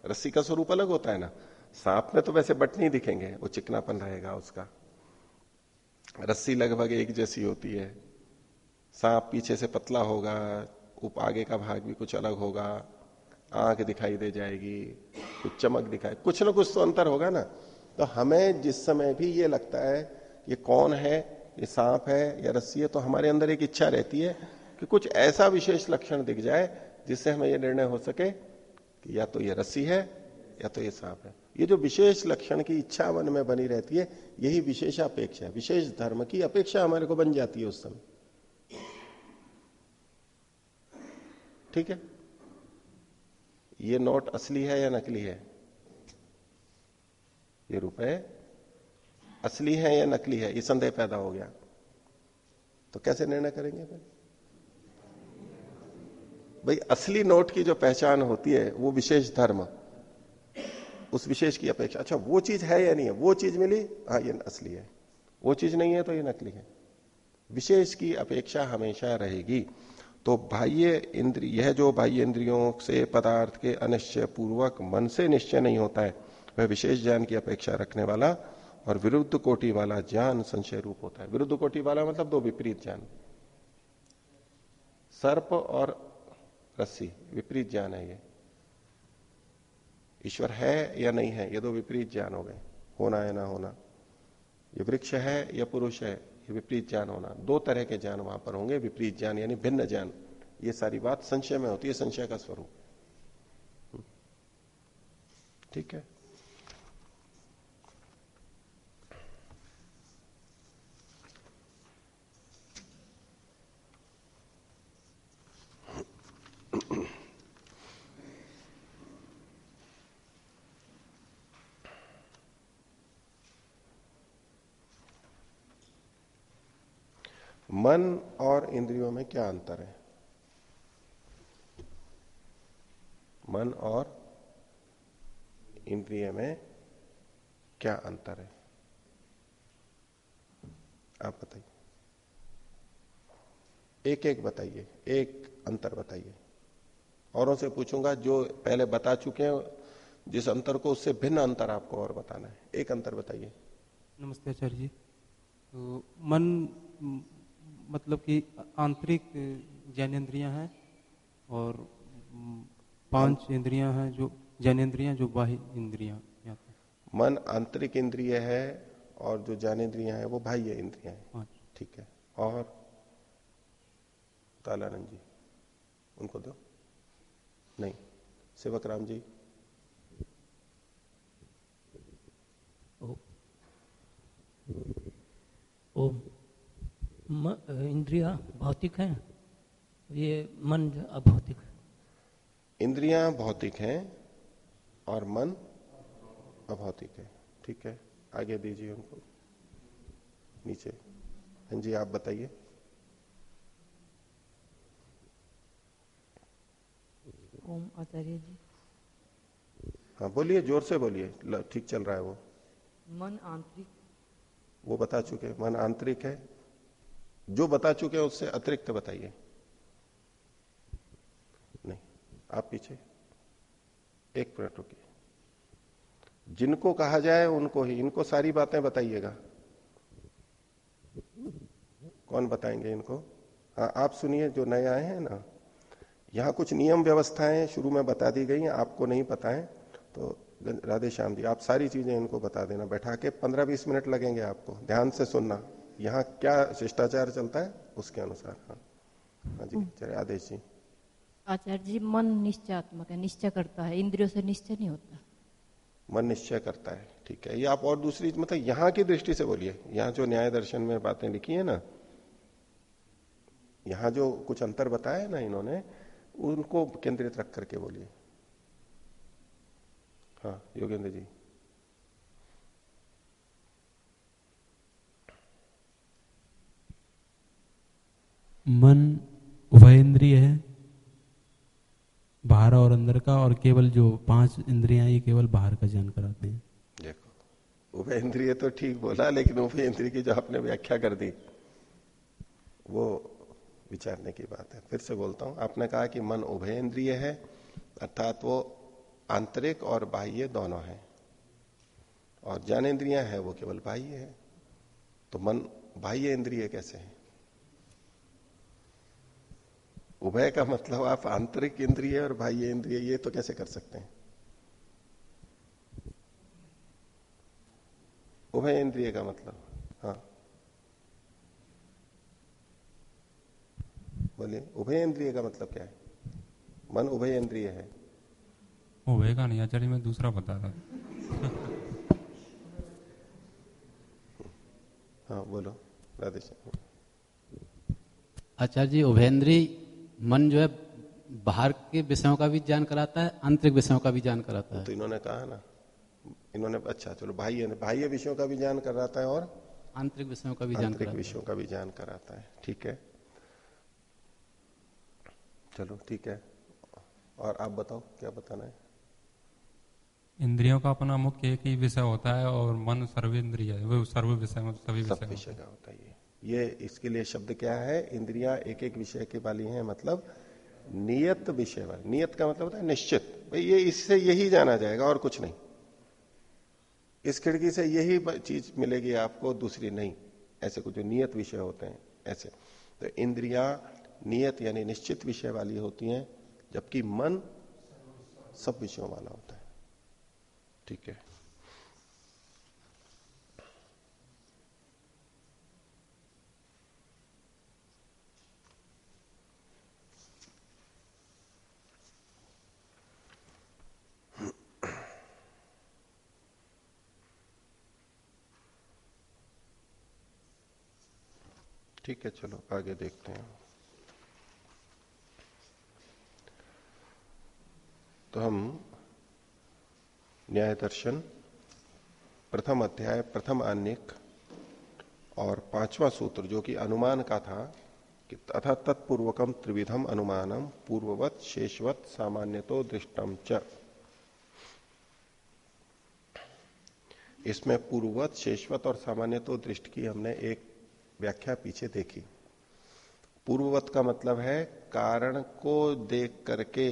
A: रस्सी का स्वरूप अलग होता है ना। सांप में तो वैसे बट नहीं दिखेंगे, वो चिकनापन रहेगा उसका। रस्सी लगभग एक जैसी होती है। सांप पीछे से पतला होगा, उप आगे का भाग भी कुछ अलग होगा, आँख दिखाई दे जाएगी, कुछ चमक दिखाई, कुछ ना कुछ तो अंतर होगा ना। तो हमें जिस समय भी ये लगता है ये कौन है, ये सांप है, या रस्सी है तो हमारे अंदर एक इच्छा रहती है कि कुछ ऐसा विशेष लक्षण दिख जाए जिससे हमें यह निर्णय हो सके कि या तो ये रस्सी है, या तो ये सांप है। ये जो विशेष लक्षण की इच्छा मन में बनी रहती है, यही विशेष विशेषापेक्षा विशेष धर्म की अपेक्षा हमारे को बन जाती है उस समय। ठीक है? ये नोट असली है या नकली है? ये रुपए असली है या नकली है? ये संदेह पैदा हो गया। तो कैसे निर्णय करेंगे फिर? भाई, असली नोट की जो पहचान होती है, वो विशेष धर्म। उस विशेष की अपेक्षा। अच्छा वो चीज़ है या नहीं है? वो चीज़ मिली? हाँ ये असली है। वो चीज़ नहीं है तो ये नकली है। विशेष की अपेक्षा हमेशा रहेगी। तो बाह्य इंद्रिय यह जो बाह्य इंद्रियों से पदार्थ के अनिश्चय पूर्वक मन से निश्चय नहीं होता है, वह विशेष ज्ञान की अपेक्षा रखने वाला और विरुद्ध कोटि वाला ज्ञान संशय रूप होता है। विरुद्ध कोटि वाला मतलब दो विपरीत ज्ञान। सर्प और रस्सी, विपरीत ज्ञान है ये। ईश्वर है या नहीं है, ये दो विपरीत ज्ञान हो गए। होना या ना होना। ये वृक्ष है या पुरुष है, ये विपरीत ज्ञान होना। दो तरह के ज्ञान वहाँ पर होंगे, विपरीत ज्ञान यानी भिन्न ज्ञान। ये सारी बात संशय में होती है, संशय का स्वरूप। ठीक है? मन और इंद्रियों में क्या अंतर है? मन और इंद्रिय में क्या अंतर है? आप बताइए। एक एक बताइए। एक अंतर बताइए। औरों से पूछूँगा जो पहले बता चुके हैं, जिस अंतर को उससे भिन्न अंतर आपको और बताना है। एक अंतर बताइए।
F: नमस्ते आचार्य जी। तो मन मतलब कि आंतरिक ज्ञानेन्द्रियाँ हैं और पाँच इंद्रियाँ हैं जो ज्ञानेन्द्रियाँ जो बाह्य इंद्रियाँ
A: मन आंतरिक इंद्रिय है और जो ज्ञानेन्द्रियाँ हैं वो बाह्य इंद्रियाँ हैं।
F: हाँ।
A: ठीक है। और तालानंद जी उनको दो। नहीं सेवक राम जी।
G: ओ इंद्रिया भौतिक है ये मन अभौतिक है।
A: इंद्रियाँ भौतिक हैं और मन अभौतिक है। ठीक है आगे दीजिए उनको। नीचे। हाँ जी आप बताइए।
H: ओम आचार्य जी।
A: हाँ बोलिए ज़ोर से बोलिए। ठीक चल रहा है वो।
H: मन आंतरिक।
A: वो बता चुके मन आंतरिक है जो बता चुके हैं उससे अतिरिक्त बताइए। नहीं, आप पीछे। एक मिनट रुकिए। जिनको कहा जाए उनको ही, इनको सारी बातें बताइएगा। कौन बताएँगे इनको? हाँ आप सुनिए, जो नए आए हैं ना। यहाँ कुछ नियम व्यवस्थाएँ शुरू में बता दी गई हैं, आपको नहीं पता है तो राधे श्याम जी, आप सारी चीज़ें इनको बता देना। बैठा के पंद्रह बीस मिनट लगेंगे आपको, ध्यान से सुनना। यहाँ क्या शिष्टाचार चलता है? उसके अनुसार हाँ। हाँ जी चले आदेश जी।
H: आचार्य जी मन निश्चयात्मक है निश्चय करता है इंद्रियों से निश्चय नहीं होता।
A: मन निश्चय करता है ठीक है। ये आप और दूसरी मतलब यहाँ की दृष्टि से बोलिए। यहाँ जो न्याय दर्शन में बातें लिखी है ना यहाँ जो कुछ अंतर बताया ना इन्होंने उनको केंद्रित रख करके बोलिए। हाँ योगेंद्र जी।
I: मन उभय इंद्रिय है, बाहर और अंदर का, और केवल जो पाँच इंद्रियाँ ये केवल बाहर का ज्ञान कराते हैं।
A: देखो, उभय इंद्रिय तो ठीक बोला, लेकिन उभय इंद्रिय की जो आपने व्याख्या कर दी, वो विचारने की बात है। फिर से बोलता हूँ, आपने कहा कि मन उभय इंद्रिय है, अर्थात वो आंतरिक और बाह्य दोनों है। और ज्ञान इंद्रिया है, वो केवल बाह्य है। तो मन बाह्य इंद्रिय कैसे है? उभय का मतलब आप आंतरिक इंद्रिय और बाह्य इंद्रिय ये तो कैसे कर सकते हैं? उभय इंद्रिय का मतलब हाँ। बोलिए उभय इंद्रिय का मतलब क्या है? मन उभय इंद्रिय है।
J: उभय का नहीं आचार्य मैं दूसरा बता था
A: हाँ। बोलो राधेश
K: आचार्य जी उभयन्द्री मन जो है बाहर के विषयों का भी ज्ञान कराता है आंतरिक विषयों का भी ज्ञान कराता है।
A: तो इन्होंने कहा ना इन्होंने अच्छा चलो बाह्य बाह्य विषयों का भी ज्ञान कराता है और
K: आंतरिक विषयों का भी ज्ञान
A: आंतरिक विषयों का भी ज्ञान कराता है ठीक है? चलो ठीक है। और आप बताओ क्या बताना है?
J: इंद्रियों का अपना मुख्य एक ही विषय होता है और मन सर्वेंद्रिय है वो सर्व विषय सभी
A: विषय विषय का होता है ये इसके लिए शब्द क्या है? इंद्रिया एक एक विषय के वाली है मतलब नियत विषय वाली। नियत का मतलब होता है निश्चित। भाई ये इससे यही जाना जाएगा और कुछ नहीं। इस खिड़की से यही चीज़ मिलेगी आपको, दूसरी नहीं। ऐसे कुछ नियत विषय होते हैं, ऐसे। तो इंद्रिया नियत यानी निश्चित विषय वाली होती हैं, जबकि मन सब विषयों वाला होता है। ठीक है? ठीक है, चलो, आगे देखते हैं। तो हम न्याय दर्शन, प्रथम अध्याय, प्रथम आन्यक और पांचवा सूत्र, जो कि अनुमान का था कि तथा तत्पूर्वकम त्रिविधम अनुमानम पूर्ववत, शेषवत सामान्य तो दृष्टम च। इसमें पूर्ववत, शेषवत और सामान्य तो दृष्ट की हमने एक व्याख्या पीछे देखी। पूर्ववत का मतलब है कारण को देख करके,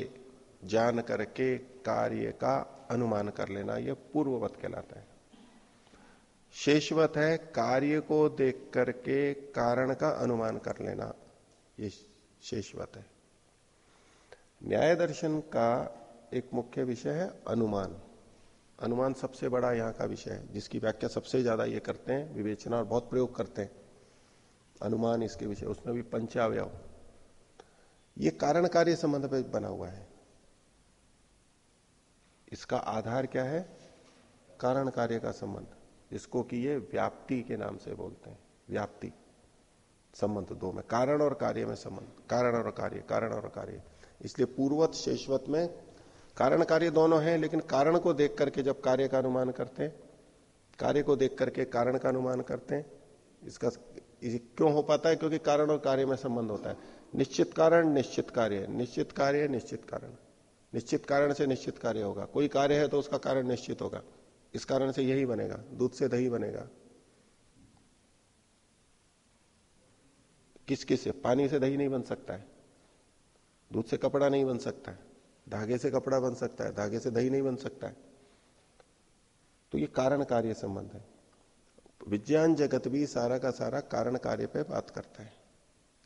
A: जान करके कार्य का अनुमान कर लेना, यह पूर्ववत कहलाता है। शेषवत है कार्य को देख करके कारण का अनुमान कर लेना, ये शेषवत है। न्याय दर्शन का एक मुख्य विषय है अनुमान। अनुमान सबसे बड़ा यहाँ का विषय है, जिसकी व्याख्या सबसे ज़्यादा ये करते हैं, विवेचना और बहुत प्रयोग करते हैं। अनुमान इसके विषय, उसमें भी पंचावय ये कारण कार्य संबंध पर बना हुआ है। इसका आधार क्या है? कारण कार्य का संबंध। जिसको कि ये व्याप्ति के नाम से बोलते हैं। व्याप्ति संबंध दो में, कारण और कार्य में संबंध। कारण और कार्य, कारण और कार्य। इसलिए पूर्वत, शेषवत में कारण कार्य दोनों हैं, लेकिन कारण को देख करके जब कार्य का अनुमान करते हैं, कार्य को देख करके कारण का अनुमान करते हैं, इसका क्यों हो पाता है? क्योंकि कारण और कार्य में संबंध होता है। निश्चित कारण, निश्चित कार्य निश्चित कार्य, निश्चित कारण। निश्चित कारण से निश्चित कार्य होगा। कोई कार्य है तो उसका कारण निश्चित होगा। इस कारण से यही बनेगा। दूध से दही बनेगा। किस किस से? पानी से दही नहीं बन सकता है। दूध से कपड़ा नहीं बन सकता है। धागे से कपड़ा बन सकता है। धागे से दही नहीं बन सकता है। तो ये कारण कार्य संबंध है। विज्ञान जगत भी सारा का सारा कारण कार्य पे बात करता है।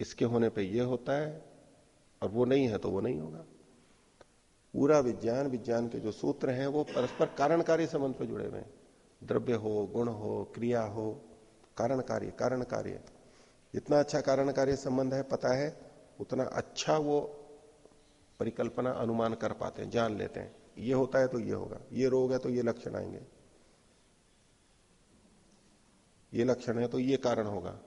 A: इसके होने पे ये होता है और वो नहीं है तो वो नहीं होगा। पूरा विज्ञान विज्ञान के जो सूत्र हैं वो परस्पर कारण कार्य संबंध पर जुड़े हुए हैं। द्रव्य हो, गुण हो, क्रिया हो, कारण कार्य कारण कार्य। जितना अच्छा कारण कार्य संबंध है, पता है, उतना अच्छा वो परिकल्पना, अनुमान कर पाते हैं, जान लेते हैं। ये होता है तो ये होगा, ये रोग है तो ये लक्षण आएँगे। ये लक्षण है तो ये कारण होगा,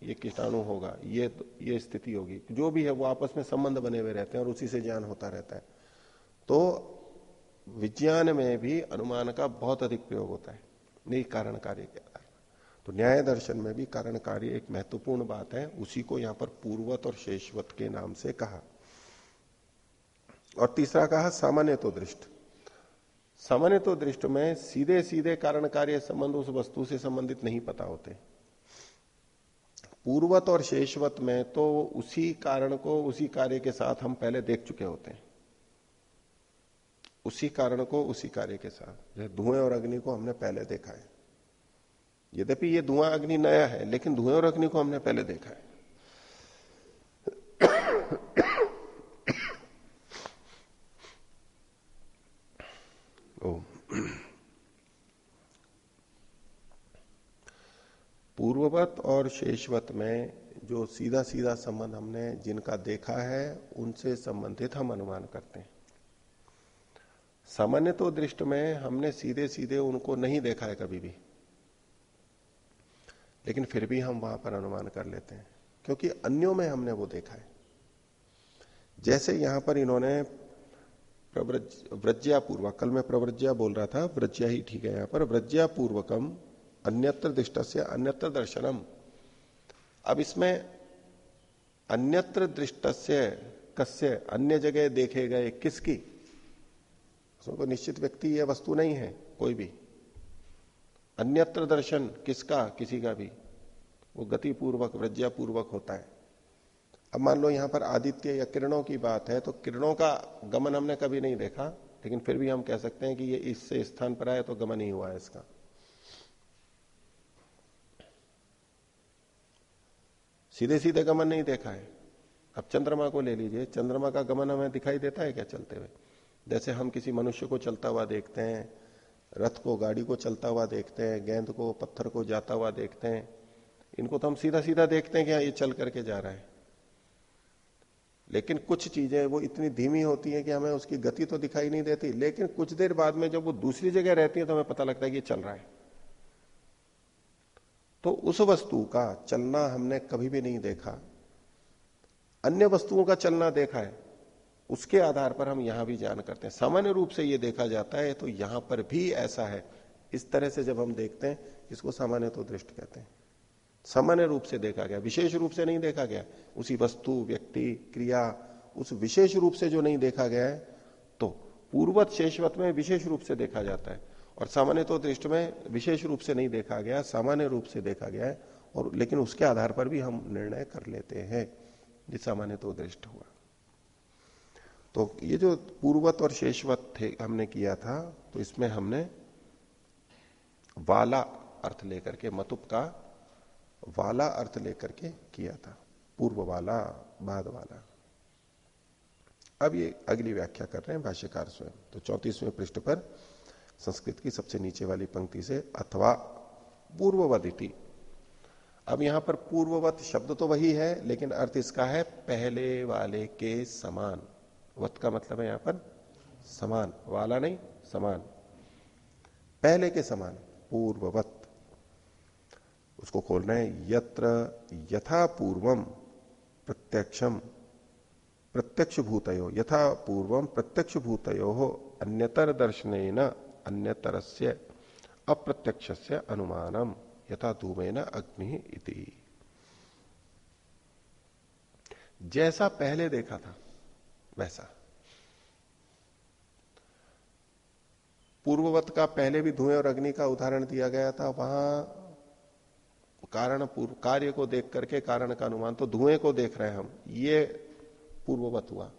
A: ये कीटाणु होगा, ये ये स्थिति होगी। जो भी है, वो आपस में संबंध बने हुए रहते हैं और उसी से ज्ञान होता रहता है। तो विज्ञान में भी अनुमान का बहुत अधिक प्रयोग होता है, नहीं कारण कार्य के आधार तो न्याय दर्शन में भी कारण कार्य एक महत्वपूर्ण बात है, उसी को यहाँ पर पूर्वत और शेषवत के नाम से कहा। और तीसरा कहा, सामान्य तो दृष्ट। सामान्य तो दृष्ट में सीधे सीधे कारण कार्य संबंध उस वस्तु से संबंधित नहीं पता होते। पूर्वत और शेषवत में तो उसी कारण को उसी कार्य के साथ हम पहले देख चुके होते हैं। उसी कारण को उसी कार्य के साथ। जैसे धुएँ और अग्नि को हमने पहले देखा है। यद्यपि ये धुआँ अग्नि नया है, लेकिन धुएँ और अग्नि को हमने पहले देखा है। पूर्ववत और शेषवत में जो सीधा सीधा संबंध हमने जिनका देखा है, उनसे संबंधित हम अनुमान करते हैं। सामान्य तो दृष्ट में हमने सीधे सीधे उनको नहीं देखा है कभी भी। लेकिन फिर भी हम वहाँ पर अनुमान कर लेते हैं, क्योंकि अन्यों में हमने वो देखा है। जैसे यहाँ पर इन्होंने पूर्वक कल मैं प्रव्रज्या बोल रहा था, व्रज्या ही ठीक है यहाँ पर व्रज्या पूर्वकम अन्यत्र दृष्ट से अन्यत्र दर्शनम। अब इसमें अन्यत्र दृष्ट कस्य अन्य जगह देखे गए किसकी? उसमें कोई निश्चित व्यक्ति या वस्तु नहीं है, कोई भी। अन्यत्र दर्शन किसका, किसी का भी। वो गति पूर्वक व्रज्या पूर्वक होता है। अब मान लो यहाँ पर आदित्य या किरणों की बात है तो किरणों का गमन हमने कभी नहीं देखा, लेकिन फिर भी हम कह सकते हैं कि ये इससे स्थान पर आए तो गमन ही हुआ है इसका। सीधे सीधे गमन नहीं देखा है। अब चंद्रमा को ले लीजिए। चंद्रमा का गमन हमें दिखाई देता है क्या चलते हुए? जैसे हम किसी मनुष्य को चलता हुआ देखते हैं, रथ को, गाड़ी को चलता हुआ देखते हैं, गेंद को, पत्थर को जाता हुआ देखते हैं, इनको तो हम सीधा सीधा देखते हैं कि हाँ ये चल करके जा रहा है। लेकिन कुछ चीज़ें वो इतनी धीमी होती हैं कि हमें उसकी गति तो दिखाई नहीं देती। लेकिन कुछ देर बाद में जब वो दूसरी जगह रहती है तो हमें पता लगता है कि ये चल रहा है। तो उस वस्तु का चलना हमने कभी भी नहीं देखा। अन्य वस्तुओं का चलना देखा है, उसके आधार पर हम यहाँ भी जान करते हैं। सामान्य रूप से यह देखा जाता है तो यहाँ पर भी ऐसा है। इस तरह से जब हम देखते हैं, इसको सामान्य तो दृष्ट कहते हैं। सामान्य रूप से देखा गया, विशेष रूप से नहीं देखा गया। उसी वस्तु, व्यक्ति, क्रिया, उस विशेष रूप से जो नहीं देखा गया है तो पूर्वत शेषवत में विशेष रूप से देखा जाता है। और सामान्य तो दृष्टि में विशेष रूप से नहीं देखा गया, सामान्य रूप से देखा गया है और लेकिन उसके आधार पर भी हम निर्णय कर लेते हैं जिस सामान्य तो दृष्ट हुआ। तो ये जो पूर्वत और शेषवत थे, हमने किया था तो इसमें हमने वाला अर्थ लेकर के, मतुप का वाला अर्थ लेकर के किया था, पूर्व वाला, बाद वाला। अब ये अगली व्याख्या कर रहे हैं भाष्यकार स्वयं तो चौतीसवें पृष्ठ पर संस्कृत की सबसे नीचे वाली पंक्ति से अथवा पूर्ववदिति अब यहाँ पर पूर्ववत शब्द तो वही है, लेकिन अर्थ इसका है पहले वाले के समान। वत का मतलब है यहाँ पर समान। वाला नहीं, समान। पहले के समान, पूर्ववत। उसको खोल रहे हैं यत्र यथा पूर्वम प्रत्यक्षम प्रत्यक्ष भूतयो यथा पूर्वम प्रत्यक्ष भूतयो अन्यतर दर्शन अन्यतर से अप्रत्यक्ष से अनुमानम, यथा धूमेन अग्नि इति। जैसा पहले देखा था, वैसा। पूर्ववत का पहले भी धुएँ और अग्नि का उदाहरण दिया गया था, वहाँ कारण पूर्व कार्य को देख करके कारण का अनुमान तो धुएँ को देख रहे हैं हम। ये पूर्ववत हुआ।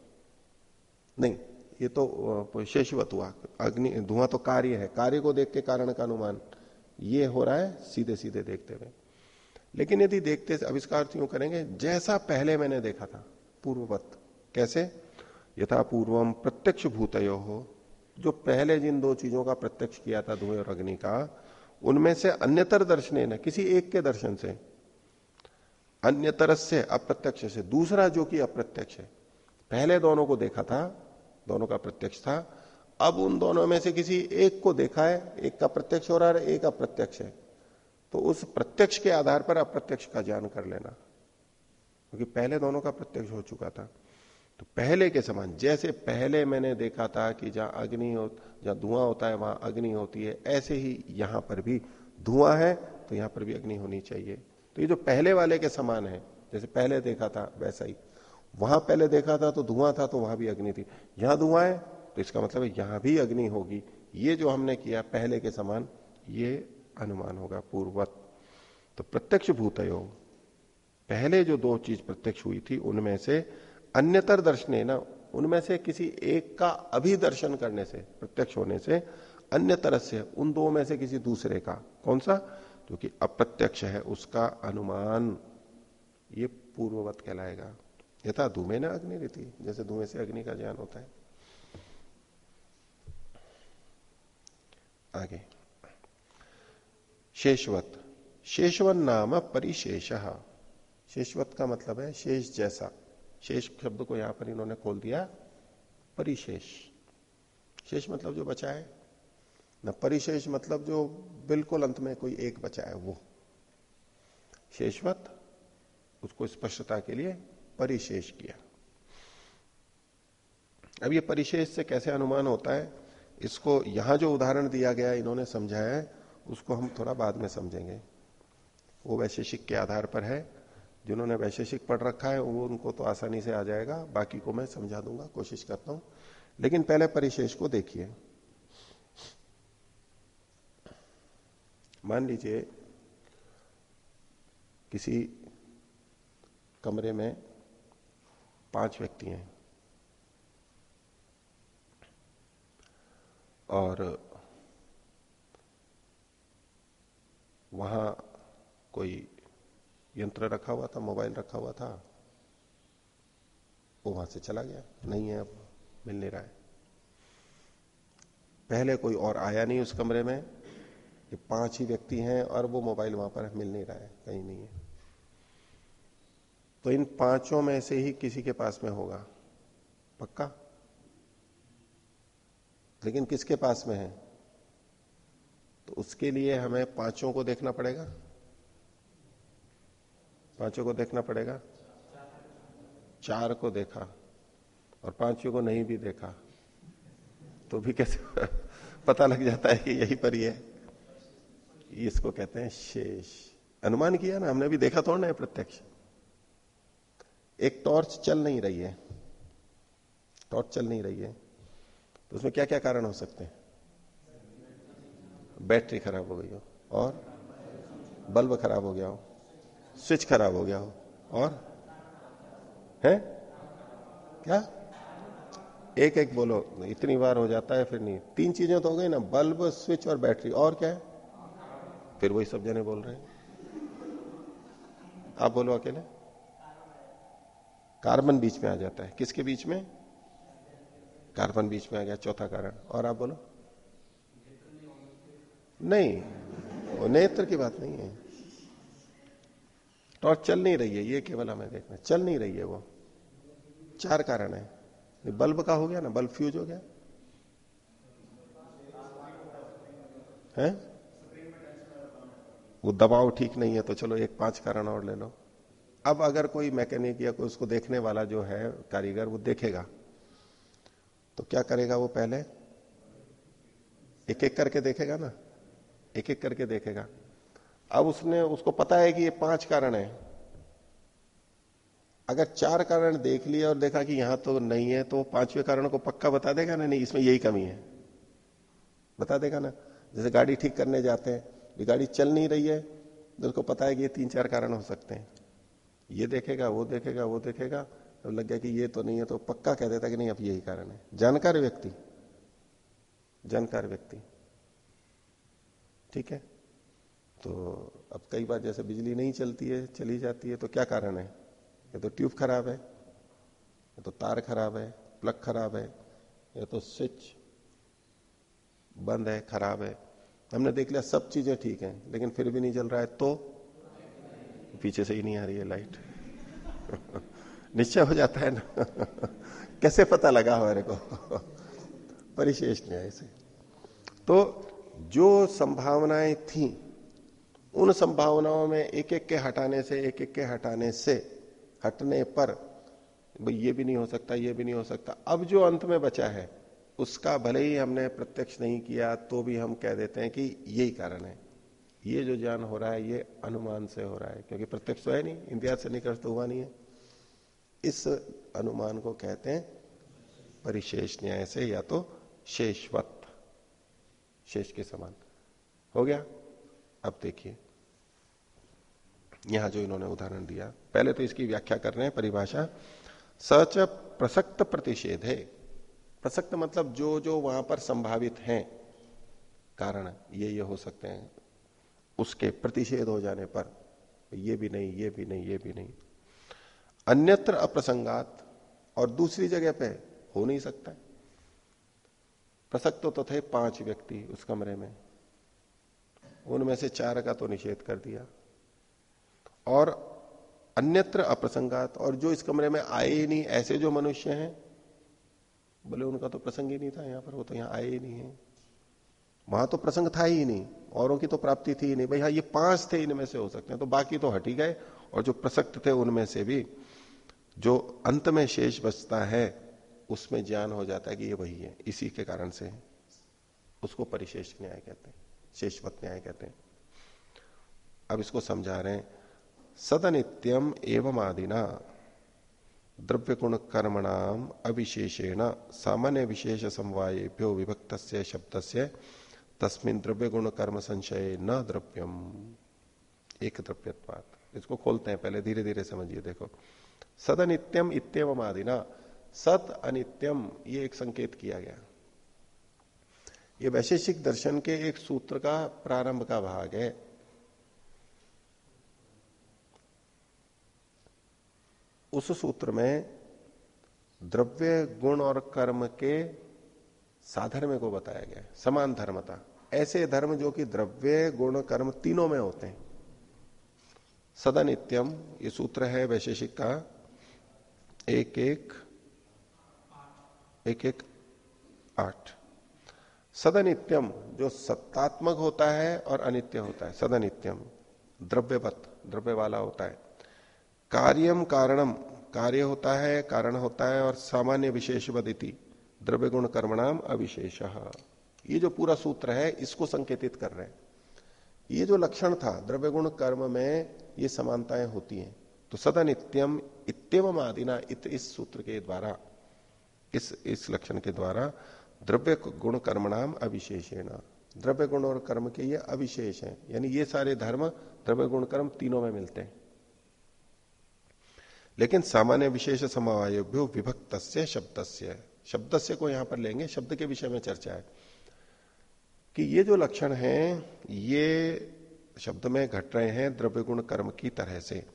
A: नहीं। ये तो शेषवत हुआ। अग्नि, धुआँ तो कार्य है। कार्य को देख के कारण का अनुमान ये हो रहा है सीधे सीधे देखते हुए। लेकिन यदि देखते अविष्कार क्यों करेंगे, जैसा पहले मैंने देखा था, पूर्ववत। कैसे? यथा पूर्वम प्रत्यक्ष भूतयो हो जो पहले जिन दो चीज़ों का प्रत्यक्ष किया था, धुएँ और अग्नि का, उनमें से अन्यतर दर्शन न, किसी एक के दर्शन से अन्यतर से अप्रत्यक्ष से, दूसरा जो कि अप्रत्यक्ष है। पहले दोनों को देखा था दोनों का प्रत्यक्ष था। अब उन दोनों में से किसी एक को देखा है, एक का प्रत्यक्ष हो रहा है, एक अप्रत्यक्ष है। तो उस प्रत्यक्ष के आधार पर अप्रत्यक्ष का ज्ञान कर लेना। क्योंकि पहले दोनों का प्रत्यक्ष हो चुका था। तो पहले के समान, जैसे पहले मैंने देखा था कि जहाँ अग्नि हो, जहाँ धुआँ होता है, वहाँ अग्नि होती है, ऐसे ही यहाँ पर भी धुआँ है तो यहाँ पर भी अग्नि होनी चाहिए। तो ये जो पहले वाले के समान है, जैसे पहले देखा था, वैसा ही। वहाँ पहले देखा था तो धुआँ था तो वहाँ भी अग्नि थी। यहाँ धुआँ है तो इसका मतलब है यहाँ भी अग्नि होगी। ये जो हमने किया पहले के समान, ये अनुमान होगा पूर्वत तो प्रत्यक्ष भूतयोग पहले जो दो चीज़ प्रत्यक्ष हुई थी, उनमें से अन्यतर दर्शने ना, उनमें से किसी एक का अभी दर्शन करने से, प्रत्यक्ष होने से अन्य तरह से, उन दो में से किसी दूसरे का। कौन सा? जो कि अप्रत्यक्ष है, उसका अनुमान। ये पूर्ववत कहलाएगा। यथा धूमे न अग्नि रीति, जैसे धुएँ से अग्नि का ज्ञान होता है। आगे। शेषवत। शेषवन नाम परिशेष। शेषवत का मतलब है शेष जैसा। शेष शब्द को यहाँ पर इन्होंने खोल दिया, परिशेष। शेष मतलब जो बचा है। न, परिशेष मतलब जो बिल्कुल अंत में कोई एक बचा है, वो। शेषवत, उसको स्पष्टता के लिए परिशेष किया। अब ये परिशेष से कैसे अनुमान होता है? इसको यहाँ जो उदाहरण दिया गया, इन्होंने समझाया है, उसको हम थोड़ा बाद में समझेंगे। वो वैशेषिक के आधार पर है। जिन्होंने वैशेषिक पढ़ रखा है, वो उनको तो आसानी से आ जाएगा। बाकी को मैं समझा दूँगा, कोशिश करता हूँ। लेकिन पहले परिशेष को देखिए। मान लीजिए, किसी कमरे में पाँच व्यक्ति हैं। और वहाँ कोई यंत्र रखा हुआ था, मोबाइल रखा हुआ था? वो वहाँ से चला गया। नहीं है अब, मिल नहीं रहा है। पहले कोई और आया नहीं उस कमरे में। ये पाँच ही व्यक्ति हैं और वो मोबाइल वहाँ पर मिल नहीं रहा है, कहीं नहीं है। तो इन पाँचों में से ही किसी के पास में होगा। पक्का? लेकिन किसके पास में है? तो उसके लिए हमें पाँचों को देखना पड़ेगा। पाँचों को देखना पड़ेगा। चार को देखा और पाँचों को नहीं भी देखा। तो भी कैसे? पता लग जाता है कि यही पर ही है। इसको कहते हैं शेष। अनुमान किया ना, हमने भी देखा थोड़ा ना प्रत्यक्ष। एक टॉर्च चल नहीं रही है। टॉर्च चल नहीं रही है। तो उसमें क्या क्या कारण हो सकते हैं? बैटरी खराब हो गई हो, और बल्ब खराब हो गया हो, स्विच खराब हो गया हो, और है? क्या? एक एक बोलो, इतनी बार हो जाता है फिर नहीं। तीन चीज़ें तो हो गई ना, बल्ब, स्विच और बैटरी। और क्या है? फिर वही सब जने बोल रहे हैं। आप बोलो अकेले। कार्बन बीच में आ जाता है। किसके बीच में? कार्बन बीच में आ गया, चौथा कारण। और आप बोलो। नहीं, वो नेत्र की बात नहीं है। टॉर्च चल नहीं रही है, ये केवल हमें देखना चल नहीं रही है वो। चार कारण है। बल्ब का हो गया ना, बल्ब फ्यूज हो गया। है? वो दबाव ठीक नहीं है तो चलो एक पाँच कारण और ले लो। अब अगर कोई मैकेनिक या कोई उसको देखने वाला जो है कारीगर, वो देखेगा तो क्या करेगा वो पहले? एक एक करके देखेगा ना? एक एक करके देखेगा। अब उसने, उसको पता है कि ये पाँच कारण है। अगर चार कारण देख लिया और देखा कि यहाँ तो नहीं है तो पाँचवें कारण को पक्का बता देगा ना, नहीं, इसमें यही कमी है। बता देगा ना? जैसे गाड़ी ठीक करने जाते हैं गाड़ी चल नहीं रही है तो उसको पता है कि ये तीन चार कारण हो सकते हैं। ये देखेगा, वो देखेगा वो देखेगा। तो लग गया कि ये तो नहीं है तो पक्का कह देता कि नहीं, अब यही कारण है। जानकार व्यक्ति। जानकार व्यक्ति। ठीक है? तो अब कई बार जैसे बिजली नहीं चलती है, चली जाती है तो क्या कारण है? या तो ट्यूब खराब है, या तो तार खराब है, प्लग खराब है, या तो स्विच बंद है, खराब है। हमने देख लिया सब चीज़ें ठीक हैं, लेकिन फिर भी नहीं चल रहा है तो पीछे से ही नहीं आ रही है लाइट। निश्चय हो जाता है ना। कैसे पता लगा हमारे को? परिशेष न्याय से। तो जो संभावनाएँ थी, उन संभावनाओं में एक एक के हटाने से एक एक के हटाने से, हटने पर ये भी नहीं हो सकता, ये भी नहीं हो सकता। अब जो अंत में बचा है, उसका भले ही हमने प्रत्यक्ष नहीं किया तो भी हम कह देते हैं कि यही कारण है। ये जो ज्ञान हो रहा है, ये अनुमान से हो रहा है, क्योंकि प्रत्यक्ष तो है नहीं इंदिया से निकट तो हुआ नहीं है। इस अनुमान को कहते हैं परिशेष न्याय से, या तो शेषवत, शेष के समान। हो गया? अब देखिए। यहाँ जो इन्होंने उदाहरण दिया, पहले तो इसकी व्याख्या कर रहे हैं परिभाषा। सच प्रसक्त प्रतिषेध है। प्रसक्त मतलब जो जो वहाँ पर संभावित हैं, कारण ये ये हो सकते हैं। उसके प्रतिषेध हो जाने पर ये भी नहीं, ये भी नहीं, ये भी नहीं। अन्यत्र अप्रसंगात, और दूसरी जगह पे हो नहीं सकता प्रसक्त तो थे पाँच व्यक्ति उस कमरे में। उनमें से चार का तो निषेध कर दिया। और अन्यत्र अप्रसंगात, और जो इस कमरे में आए ही नहीं, ऐसे जो मनुष्य हैं बोले उनका तो प्रसंग ही नहीं था यहाँ पर, वो तो यहाँ आए ही नहीं है। वहाँ तो प्रसंग था ही नहीं। औरों की तो प्राप्ति थी ही नहीं। भाई हाँ ये पाँच थे, इनमें से हो सकते हैं। तो बाकी तो हट गए, और जो प्रसक्त थे, उनमें से भी जो अंत में शेष बचता है, उसमें ज्ञान हो जाता है कि ये वही है, इसी के कारण से उसको परिशेष न्याय कहते हैं, शेषवत न्याय कहते हैं। अब इसको समझा रहे हैं, सदनित्यम एवं आदिना द्रव्य गुण कर्मणाम अविशेषेण, सामान्य विशेष समवायेभ्यो विभक्त शब्द से तस्मिन द्रव्य गुण कर्म संशय न द्रव्यम। एक द्रव्यत्वात इसको खोलते हैं, पहले धीरे धीरे समझिए, देखो। सद अनित्यम सदनित्यम इतम आदिना सत अनित्यम, ये एक संकेत किया गया। ये वैशेषिक दर्शन के एक सूत्र का प्रारंभ का भाग है। उस सूत्र में द्रव्य, गुण और कर्म के साधर्म को बताया गया समान धर्मता। ऐसे धर्म जो कि द्रव्य, गुण, कर्म तीनों में होते हैं। सदा नित्यम ये सूत्र है वैशेषिक का। एक एक एक एक आठ। सदनित्यम जो सत्तात्मक होता है और अनित्य होता है। सदनित्यम, द्रव्यवत द्रव्य वाला होता है। कार्यम कारणम, कार्य होता है, कारण होता है और सामान्य विशेष बदिति द्रव्य गुण कर्मणाम अविशेष। ये जो पूरा सूत्र है, इसको संकेतित कर रहे हैं। ये जो लक्षण था द्रव्य गुण कर्म में ये समानताएँ होती हैं। तो सदा नित्यम इतम आदिना इत इस सूत्र के द्वारा, इस इस लक्षण के द्वारा द्रव्य गुण कर्म नाम अविशेषेण। द्रव्य गुण और कर्म के ये अविशेष हैं। यानी ये सारे धर्म द्रव्य गुण कर्म तीनों में मिलते हैं। लेकिन सामान्य विशेष समवायभ्यो विभक्त शब्द से शब्द से को यहाँ पर लेंगे, शब्द के विषय में चर्चा है। कि ये जो लक्षण है, ये शब्द में घट रहे हैं द्रव्य गुण कर्म की तरह से।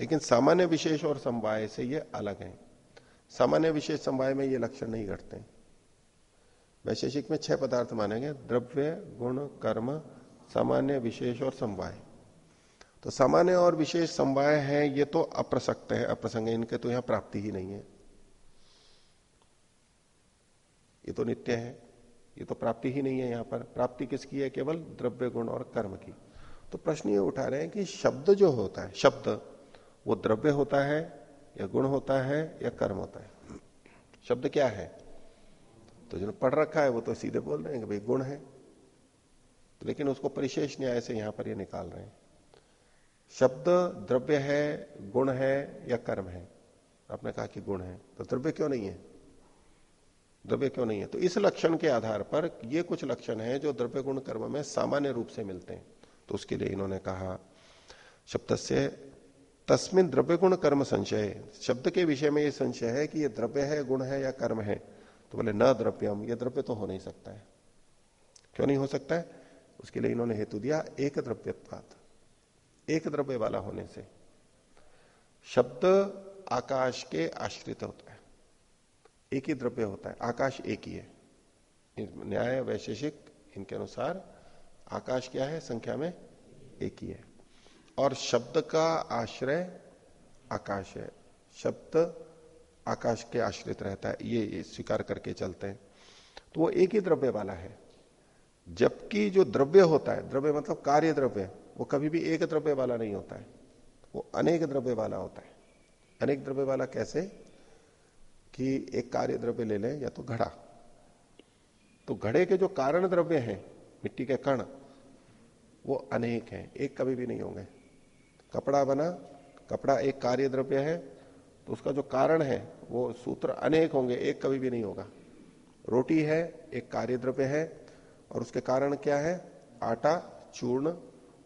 A: लेकिन सामान्य विशेष और समवाय से ये अलग है। सामान्य विशेष समवाय में ये लक्षण नहीं घटते वैशेषिक में छह पदार्थ मानेंगे, द्रव्य, गुण, कर्म, सामान्य विशेष और समवाय। तो सामान्य और विशेष समवाय है, ये तो अप्रसक्त है, अप्रसंग इनके तो यहाँ प्राप्ति ही नहीं है। ये तो नित्य है। ये तो प्राप्ति ही नहीं है यहाँ पर। प्राप्ति किसकी है? केवल द्रव्य गुण और कर्म की। तो प्रश्न ये उठा रहे हैं कि शब्द जो होता है, शब्द, वो द्रव्य होता है या गुण होता है या कर्म होता है? शब्द क्या है? तो जो पढ़ रखा है, वो तो सीधे बोल रहे हैं कि भाई गुण है। तो लेकिन उसको परिशेष न्याय से यहाँ पर ये निकाल रहे हैं। शब्द द्रव्य है, गुण है या कर्म है? आपने कहा कि गुण है तो द्रव्य क्यों नहीं है? द्रव्य क्यों नहीं है? तो इस लक्षण के आधार पर ये कुछ लक्षण है जो द्रव्य गुण कर्म में सामान्य रूप से मिलते हैं। तो उसके लिए इन्होंने कहा शब्द से तस्मिन द्रव्य गुण कर्म संशय। शब्द के विषय में यह संशय है कि यह द्रव्य है, गुण है या कर्म है। तो बोले, न द्रव्यम यह द्रव्य तो हो नहीं सकता है। क्यों नहीं हो सकता है? उसके लिए इन्होंने हेतु दिया एक द्रव्यत्वात। एक द्रव्य वाला होने से। शब्द आकाश के आश्रित होता एक ही द्रव्य होता है, आकाश एक ही है। न्याय वैशेषिक, इनके अनुसार आकाश क्या है? संख्या में एक ही है। और शब्द का आश्रय आकाश है। शब्द आकाश के आश्रित रहता है। ये स्वीकार करके चलते हैं। तो वो एक ही द्रव्य वाला है। जबकि जो द्रव्य होता है, द्रव्य मतलब कार्य द्रव्य, वो कभी भी एक द्रव्य वाला नहीं होता है। वो अनेक द्रव्य वाला होता है। अनेक द्रव्य वाला कैसे? कि एक कार्य द्रव्य ले लें या तो घड़ा। तो घड़े के जो कारण द्रव्य हैं, मिट्टी के कण, वो अनेक हैं, एक कभी भी नहीं होंगे। कपड़ा बना, कपड़ा एक कार्य द्रव्य है तो उसका जो कारण है, वो सूत्र अनेक होंगे, एक कभी भी नहीं होगा। रोटी है, एक कार्य द्रव्य है, और उसके कारण क्या है? आटा, चूर्ण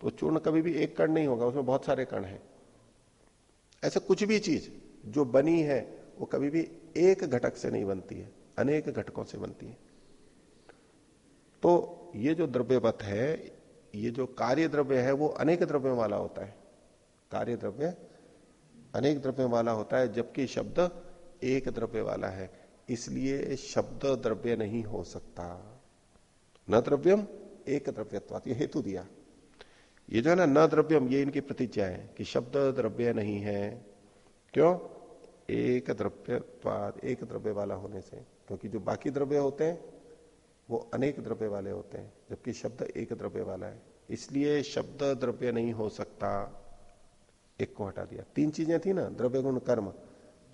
A: तो चूर्ण कभी भी एक कण नहीं होगा, उसमें बहुत सारे कण हैं। ऐसे कुछ भी चीज़ जो बनी है, वो कभी भी एक घटक से नहीं बनती है, अनेक घटकों से बनती है। तो ये जो द्रव्यवत है, ये जो कार्य द्रव्य है, वो अनेक द्रव्यों वाला होता है। कार्य द्रव्य अनेक द्रव्य वाला होता है, जबकि शब्द एक द्रव्य वाला है। इसलिए शब्द द्रव्य नहीं हो सकता। न द्रव्यम, एक द्रव्यत्वात, ये हेतु दिया। ये जो है ना, न द्रव्यम, ये इनकी प्रतिज्ञा है कि शब्द द्रव्य नहीं है। क्यों? एक द्रव्यत्वाद एक द्रव्य वाला होने से, क्योंकि जो बाकी द्रव्य होते हैं, वो अनेक द्रव्य वाले होते हैं, जबकि शब्द एक द्रव्य वाला है। इसलिए शब्द द्रव्य नहीं हो सकता। एक को हटा दिया। तीन चीज़ें थी ना, द्रव्य गुण कर्म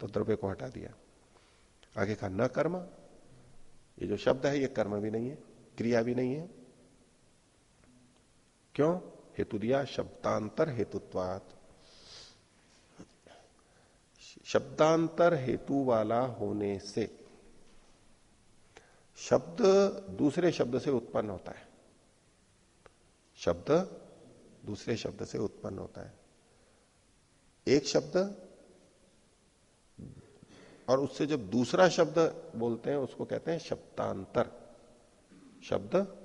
A: तो द्रव्य को हटा दिया। आगे कहा, न कर्म, ये जो शब्द है, ये कर्म भी नहीं है, क्रिया भी नहीं है। क्यों? हेतु दिया, शब्दांतर हेतुत्वात। शब्दांतर हेतु वाला होने से शब्द दूसरे शब्द से उत्पन्न होता है। शब्द दूसरे शब्द से उत्पन्न होता है। एक शब्द और उससे जब दूसरा शब्द बोलते हैं, उसको कहते हैं शब्दांतर। शब्द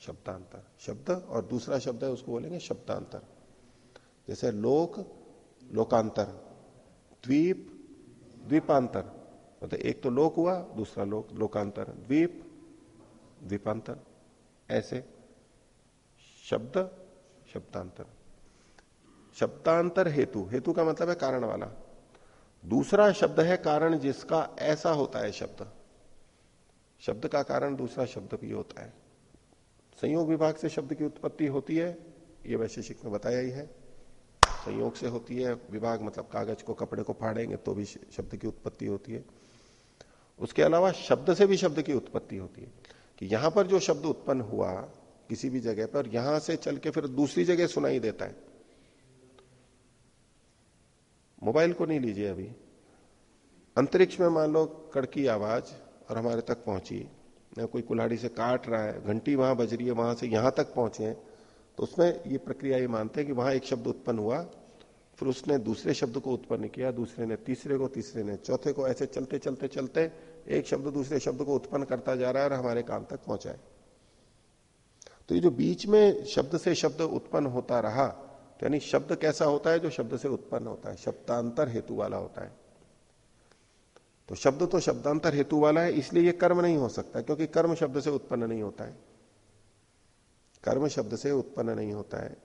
A: शब्दांतर। शब्द और दूसरा शब्द है, उसको बोलेंगे शब्दांतर। जैसे लोक, लोकांतर। द्वीप, द्वीपांतर। मतलब एक तो लोक हुआ, दूसरा लोक, लोकांतर। द्वीप, द्वीपांतर। ऐसे शब्द, शब्दांतर। शब्दांतर हेतु। हेतु का मतलब है कारण वाला। दूसरा शब्द है कारण जिसका ऐसा होता है शब्द। शब्द का कारण दूसरा शब्द भी होता है। संयोग विभाग से शब्द की उत्पत्ति होती है, ये वैशेषिक में बताया ही है। संयोग से होती है, विभाग मतलब कागज़ को, कपड़े को फाड़ेंगे तो भी शब्द की उत्पत्ति होती है। उसके अलावा शब्द से भी शब्द की उत्पत्ति होती है कि यहाँ पर जो शब्द उत्पन्न हुआ किसी भी जगह पर, यहाँ से चल के फिर दूसरी जगह सुनाई देता है। मोबाइल को नहीं लीजिए अभी। अंतरिक्ष में मान लो कड़की आवाज़ और हमारे तक पहुँची कोई कुल्हाड़ी से काट रहा है, घंटी वहाँ बज रही है, वहाँ से यहाँ तक पहुँचे तो उसमें ये प्रक्रिया ये मानते हैं कि वहाँ एक शब्द उत्पन्न हुआ फिर उसने दूसरे शब्द को उत्पन्न किया, दूसरे ने तीसरे को, तीसरे ने चौथे को, ऐसे चलते चलते चलते एक शब्द दूसरे शब्द को उत्पन्न करता जा रहा है और हमारे कान तक पहुँचाए तो ये जो बीच में शब्द से शब्द उत्पन्न होता रहा तो यानी शब्द कैसा होता है जो शब्द से उत्पन्न होता है? शब्दांतर हेतु वाला होता है। तो शब्द तो शब्दांतर हेतु वाला है, इसलिए यह कर्म नहीं हो सकता, क्योंकि कर्म शब्द से उत्पन्न नहीं होता है। कर्म शब्द से उत्पन्न नहीं होता है।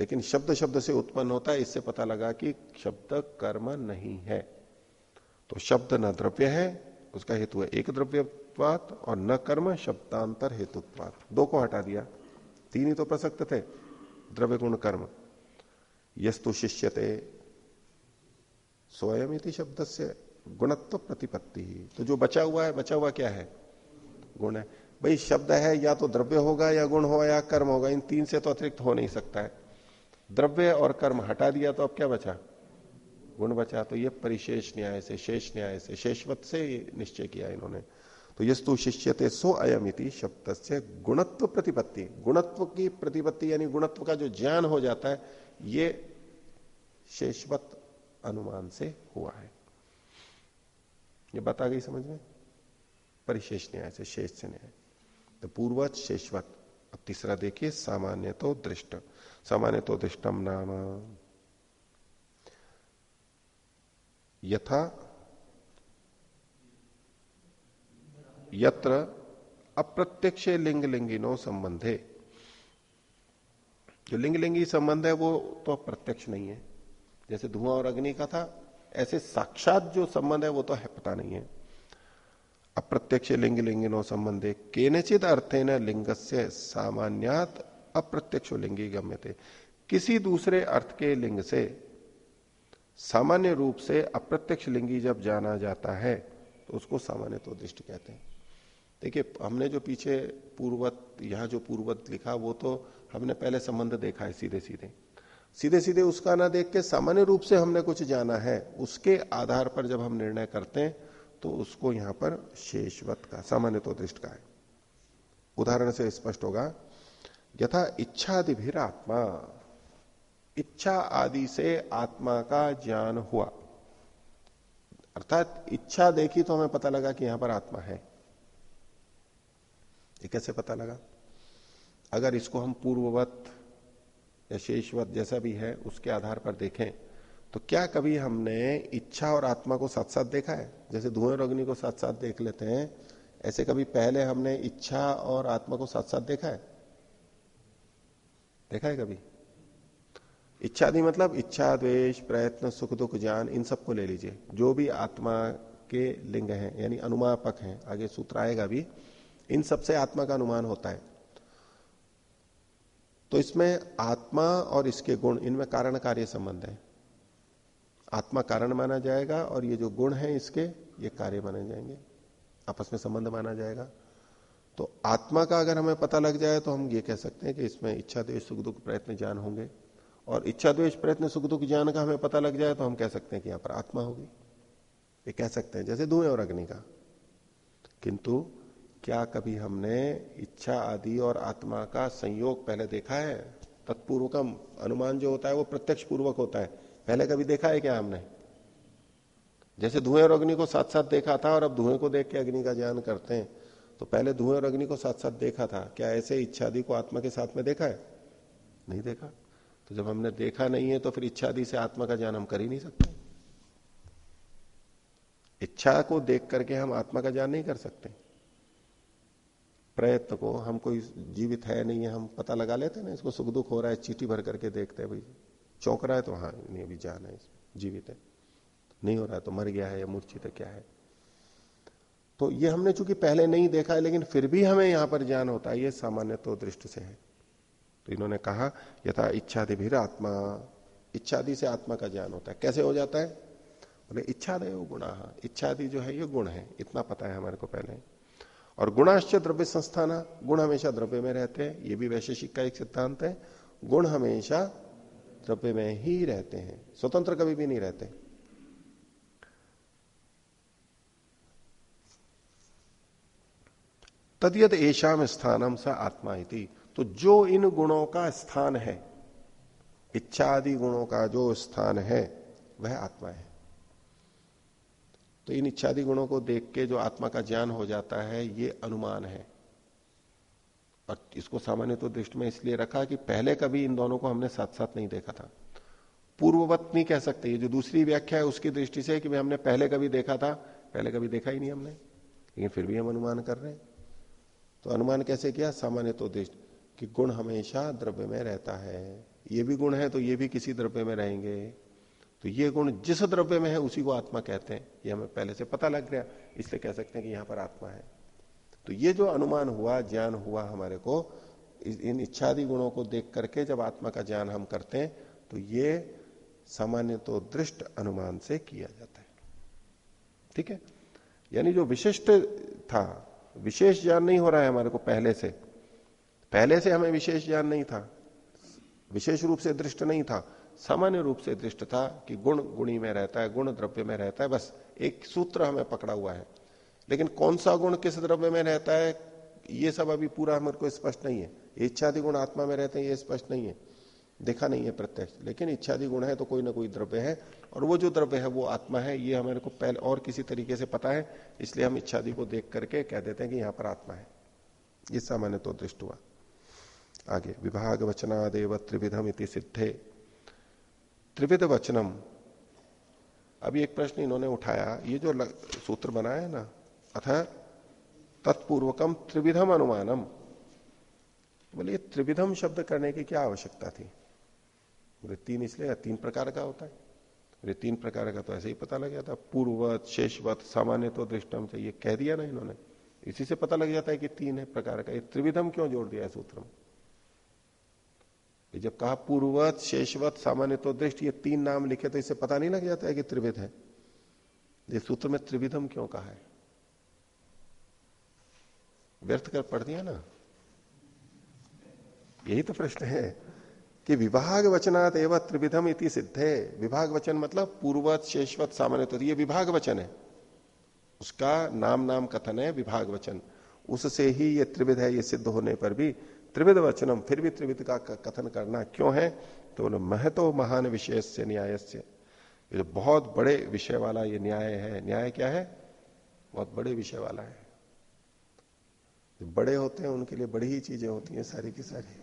A: लेकिन शब्द शब्द से उत्पन्न होता है, इससे पता लगा कि शब्द कर्म नहीं है। तो शब्द न द्रव्य है, उसका हेतु है एक द्रव्यवाद और न कर्म, शब्दांतर हेतुत्वात। दो को हटा दिया। तीन ही तो प्रसक्त थे द्रव्य गुण कर्म। यस्तु शिष्यते स्वयं शब्द से गुणत्व प्रतिपत्ति। तो जो बचा हुआ है, बचा हुआ क्या है? गुण है। भाई, शब्द है, या तो द्रव्य होगा, या गुण होगा, या कर्म होगा, इन तीन से तो अतिरिक्त हो नहीं सकता है। द्रव्य और कर्म हटा दिया तो अब क्या बचा? गुण बचा। तो ये परिशेष न्याय से, शेष न्याय से, शेषवत से निश्चय किया इन्होंने। तो यस्तु शिष्यते सो अयमिति शब्द से गुणत्व प्रतिपत्ति। गुणत्व की प्रतिपत्ति यानी गुणत्व का जो ज्ञान हो जाता है, ये शेषवत अनुमान से हुआ है। ये बात आ गई समझ में? परिशेष न्याय से, शेष से न्याय। तो पूर्वज शेषवत। अब तीसरा देखिए सामान्य तो दृष्ट। सामान्य तो दृष्टम नाम। यथा यत्र अप्रत्यक्ष लिंग लिंगिनो संबंधे। जो लिंग लिंगी संबंध है, वो तो अप्रत्यक्ष नहीं है। जैसे धुआँ और अग्नि का था, ऐसे साक्षात जो संबंध है, वो तो है, पता नहीं है। अप्रत्यक्ष लिंग लिंगिनो संबंधे। केनचित अर्थे न लिंग से सामान्यात अप्रत्यक्ष लिंगी गम्य थे। किसी दूसरे अर्थ के लिंग से सामान्य रूप से अप्रत्यक्ष लिंगी जब जाना जाता है तो उसको सामान्य तो दृष्टि कहते हैं। देखिए, हमने जो पीछे पूर्वत, यहाँ जो पूर्वत लिखा, वो तो हमने पहले संबंध देखा है सीधे सीधे सीधे सीधे उसका ना देख के सामान्य रूप से हमने कुछ जाना है, उसके आधार पर जब हम निर्णय करते हैं तो उसको यहाँ पर शेषवत का सामान्य तो दृष्ट का है। उदाहरण से स्पष्ट होगा यथा इच्छादिभिर आत्मा। इच्छा आदि से आत्मा का ज्ञान हुआ। अर्थात इच्छा देखी तो हमें पता लगा कि यहाँ पर आत्मा है। ये कैसे पता लगा? अगर इसको हम पूर्ववत या शेषवत जैसा भी है, उसके आधार पर देखें तो क्या कभी हमने इच्छा और आत्मा को साथ साथ देखा है? जैसे धुएँ अग्नि को साथ साथ देख लेते हैं, ऐसे कभी पहले हमने इच्छा और आत्मा को साथ साथ देखा है? देखा है कभी? इच्छा नहीं मतलब इच्छा, द्वेष, प्रयत्न, सुख, दुख, ज्ञान, इन सबको ले लीजिए। जो भी आत्मा के लिंग हैं, यानी अनुमापक हैं, आगे सूत्र आएगा भी, इन सबसे आत्मा का अनुमान होता है। तो इसमें आत्मा और इसके गुण, इनमें कारण कार्य संबंध है। आत्मा कारण माना जाएगा और ये जो गुण है इसके, ये कार्य माने जाएँगे। आपस में संबंध माना जाएगा। तो आत्मा का अगर हमें पता लग जाए तो हम ये कह सकते हैं कि इसमें इच्छा देश सुख दुख प्रयत्न ज्ञान होंगे। और इच्छा द्वेष प्रयत्न सुख दुख ज्ञान का हमें पता लग जाए तो हम कह सकते हैं कि यहाँ पर आत्मा होगी। ये कह सकते हैं, जैसे धुएँ और अग्नि का। किंतु क्या कभी हमने इच्छा आदि और आत्मा का संयोग पहले देखा है? तत्पूर्व का अनुमान जो होता है, वो प्रत्यक्ष पूर्वक होता है। पहले कभी देखा है क्या हमने? जैसे धुएँ और अग्नि को साथ साथ देखा था, और अब धुएँ को देख के अग्नि का ज्ञान करते हैं। तो पहले धुएँ और अग्नि को साथ साथ देखा था। क्या ऐसे इच्छा आदि को आत्मा के साथ में देखा है? नहीं देखा। तो जब हमने देखा नहीं है तो फिर इच्छा आदि से आत्मा का ज्ञान हम कर ही नहीं सकते। इच्छा को देख करके हम आत्मा का ज्ञान नहीं कर सकते। प्रयत्न को हम कोई जीवित है नहीं है, हम पता लगा लेते ना, इसको सुख दुख हो रहा है, चीटी भर करके देखते हैं, भाई चौंक रहा है तो हाँ नहीं, अभी जान है जीवित है। नहीं हो रहा है तो मर गया है या मूर्छित क्या है? तो ये हमने चूँकि पहले नहीं देखा है, लेकिन फिर भी हमें यहाँ पर ज्ञान होता है, ये सामान्य तो दृष्टि से है। तो इन्होंने कहा, यथा इच्छादि भी आत्मा, इच्छादि से आत्मा का ज्ञान होता है। कैसे हो जाता है? बोले, इच्छादय गुणा। इच्छादि जो है, ये गुण है। इतना पता है हमारे को पहले। और गुणाश्च द्रव्य संस्थान, गुण हमेशा द्रव्य में रहते हैं, ये भी वैशेषिक का एक सिद्धांत है। गुण हमेशा द्रव्य में ही रहते हैं। स्वतंत्र कभी भी नहीं रहते। तदयत ऐशाम स्थानम स आत्मा इति। तो जो इन गुणों का स्थान है इच्छा आदि गुणों का जो स्थान है, वह आत्मा है। तो इन इच्छादि गुणों को देख के जो आत्मा का ज्ञान हो जाता है, ये अनुमान है। और इसको सामान्य तो दृष्टि में इसलिए रखा कि पहले कभी इन दोनों को हमने साथ साथ नहीं देखा था। पूर्ववत नहीं कह सकते, ये जो दूसरी व्याख्या है उसकी दृष्टि से कि हमने पहले कभी देखा था, पहले कभी देखा ही नहीं हमने, लेकिन फिर भी हम अनुमान कर रहे हैं। तो अनुमान कैसे किया? सामान्य तो दृष्टि कि गुण हमेशा द्रव्य में रहता है। ये भी गुण है तो ये भी किसी द्रव्य में रहेंगे। तो ये गुण जिस द्रव्य में है, उसी को आत्मा कहते हैं। ये हमें पहले से पता लग गया, इसलिए कह सकते हैं कि यहाँ पर आत्मा है। तो ये जो अनुमान हुआ, ज्ञान हुआ हमारे को इन इच्छादि गुणों को देख करके जब आत्मा का ज्ञान हम करते हैं तो ये सामान्य तो दृष्ट अनुमान से किया जाता है। ठीक है? यानी जो विशिष्ट था विशेष ज्ञान नहीं हो रहा है हमारे को पहले से। पहले से हमें विशेष ज्ञान नहीं था। विशेष रूप से दृष्ट नहीं था। सामान्य रूप से दृष्ट था कि गुण गुणी में रहता है, गुण द्रव्य में रहता है, बस एक सूत्र हमें पकड़ा हुआ है। लेकिन कौन सा गुण किस द्रव्य में रहता है, ये सब अभी पूरा हमारे को स्पष्ट नहीं है। इच्छादि गुण आत्मा में रहते हैं, ये स्पष्ट नहीं है। देखा नहीं है प्रत्यक्ष। लेकिन इच्छादि गुण है तो कोई ना कोई द्रव्य है और वो जो द्रव्य है वो आत्मा है ये हमारे को पहले और किसी तरीके से पता है इसलिए हम इच्छादि को देख करके कह देते हैं कि यहाँ पर आत्मा है। ये सामान्य तो दृष्ट हुआ। आगे विभाग वचनादेव त्रिविधम इति सिद्धे। त्रिविध वचनम। अभी एक प्रश्न इन्होंने उठाया ये जो लग, सूत्र बनाया है ना अथ तत्पूर्वकम त्रिविधम अनुमानम। बोले त्रिविधम शब्द करने की क्या आवश्यकता थी? बोले तीन इसलिए तीन प्रकार का होता है। बोले तीन प्रकार का तो ऐसे ही पता लग था पूर्ववत, शेषवत, सामान्य तो दृष्टम चाहिए। कह दिया ना इन्होंने। इसी से पता लग जाता है कि तीन है प्रकार का। ये त्रिविधम क्यों जोड़ दिया है सूत्र में जब कहा पूर्ववत, शेषवत, सामान्य तो दृष्टि, ये तीन नाम लिखे तो इससे पता नहीं लग जाता है कि त्रिविध है। ये सूत्र में त्रिविधम क्यों कहा है? व्यर्थ कर पढ़ दिया ना? यही तो प्रश्न है। कि विभाग वचनात् एवं त्रिविधम इति सिद्ध। है विभाग वचन मतलब पूर्वत शेषवत सामान्य तो ये विभाग वचन है। उसका नाम नाम कथन है विभाग वचन उससे ही ये त्रिविध है, ये सिद्ध होने पर भी त्रिविध वचनम, फिर भी त्रिविध का कथन करना क्यों है? तो बोले, महतो महान विषय से न्याय से बहुत बड़े विषय वाला ये न्याय है, न्याय क्या है? बहुत बड़े विषय वाला है। बड़े होते हैं, उनके लिए बड़ी ही चीज़ें होती हैं, सारी की सारी।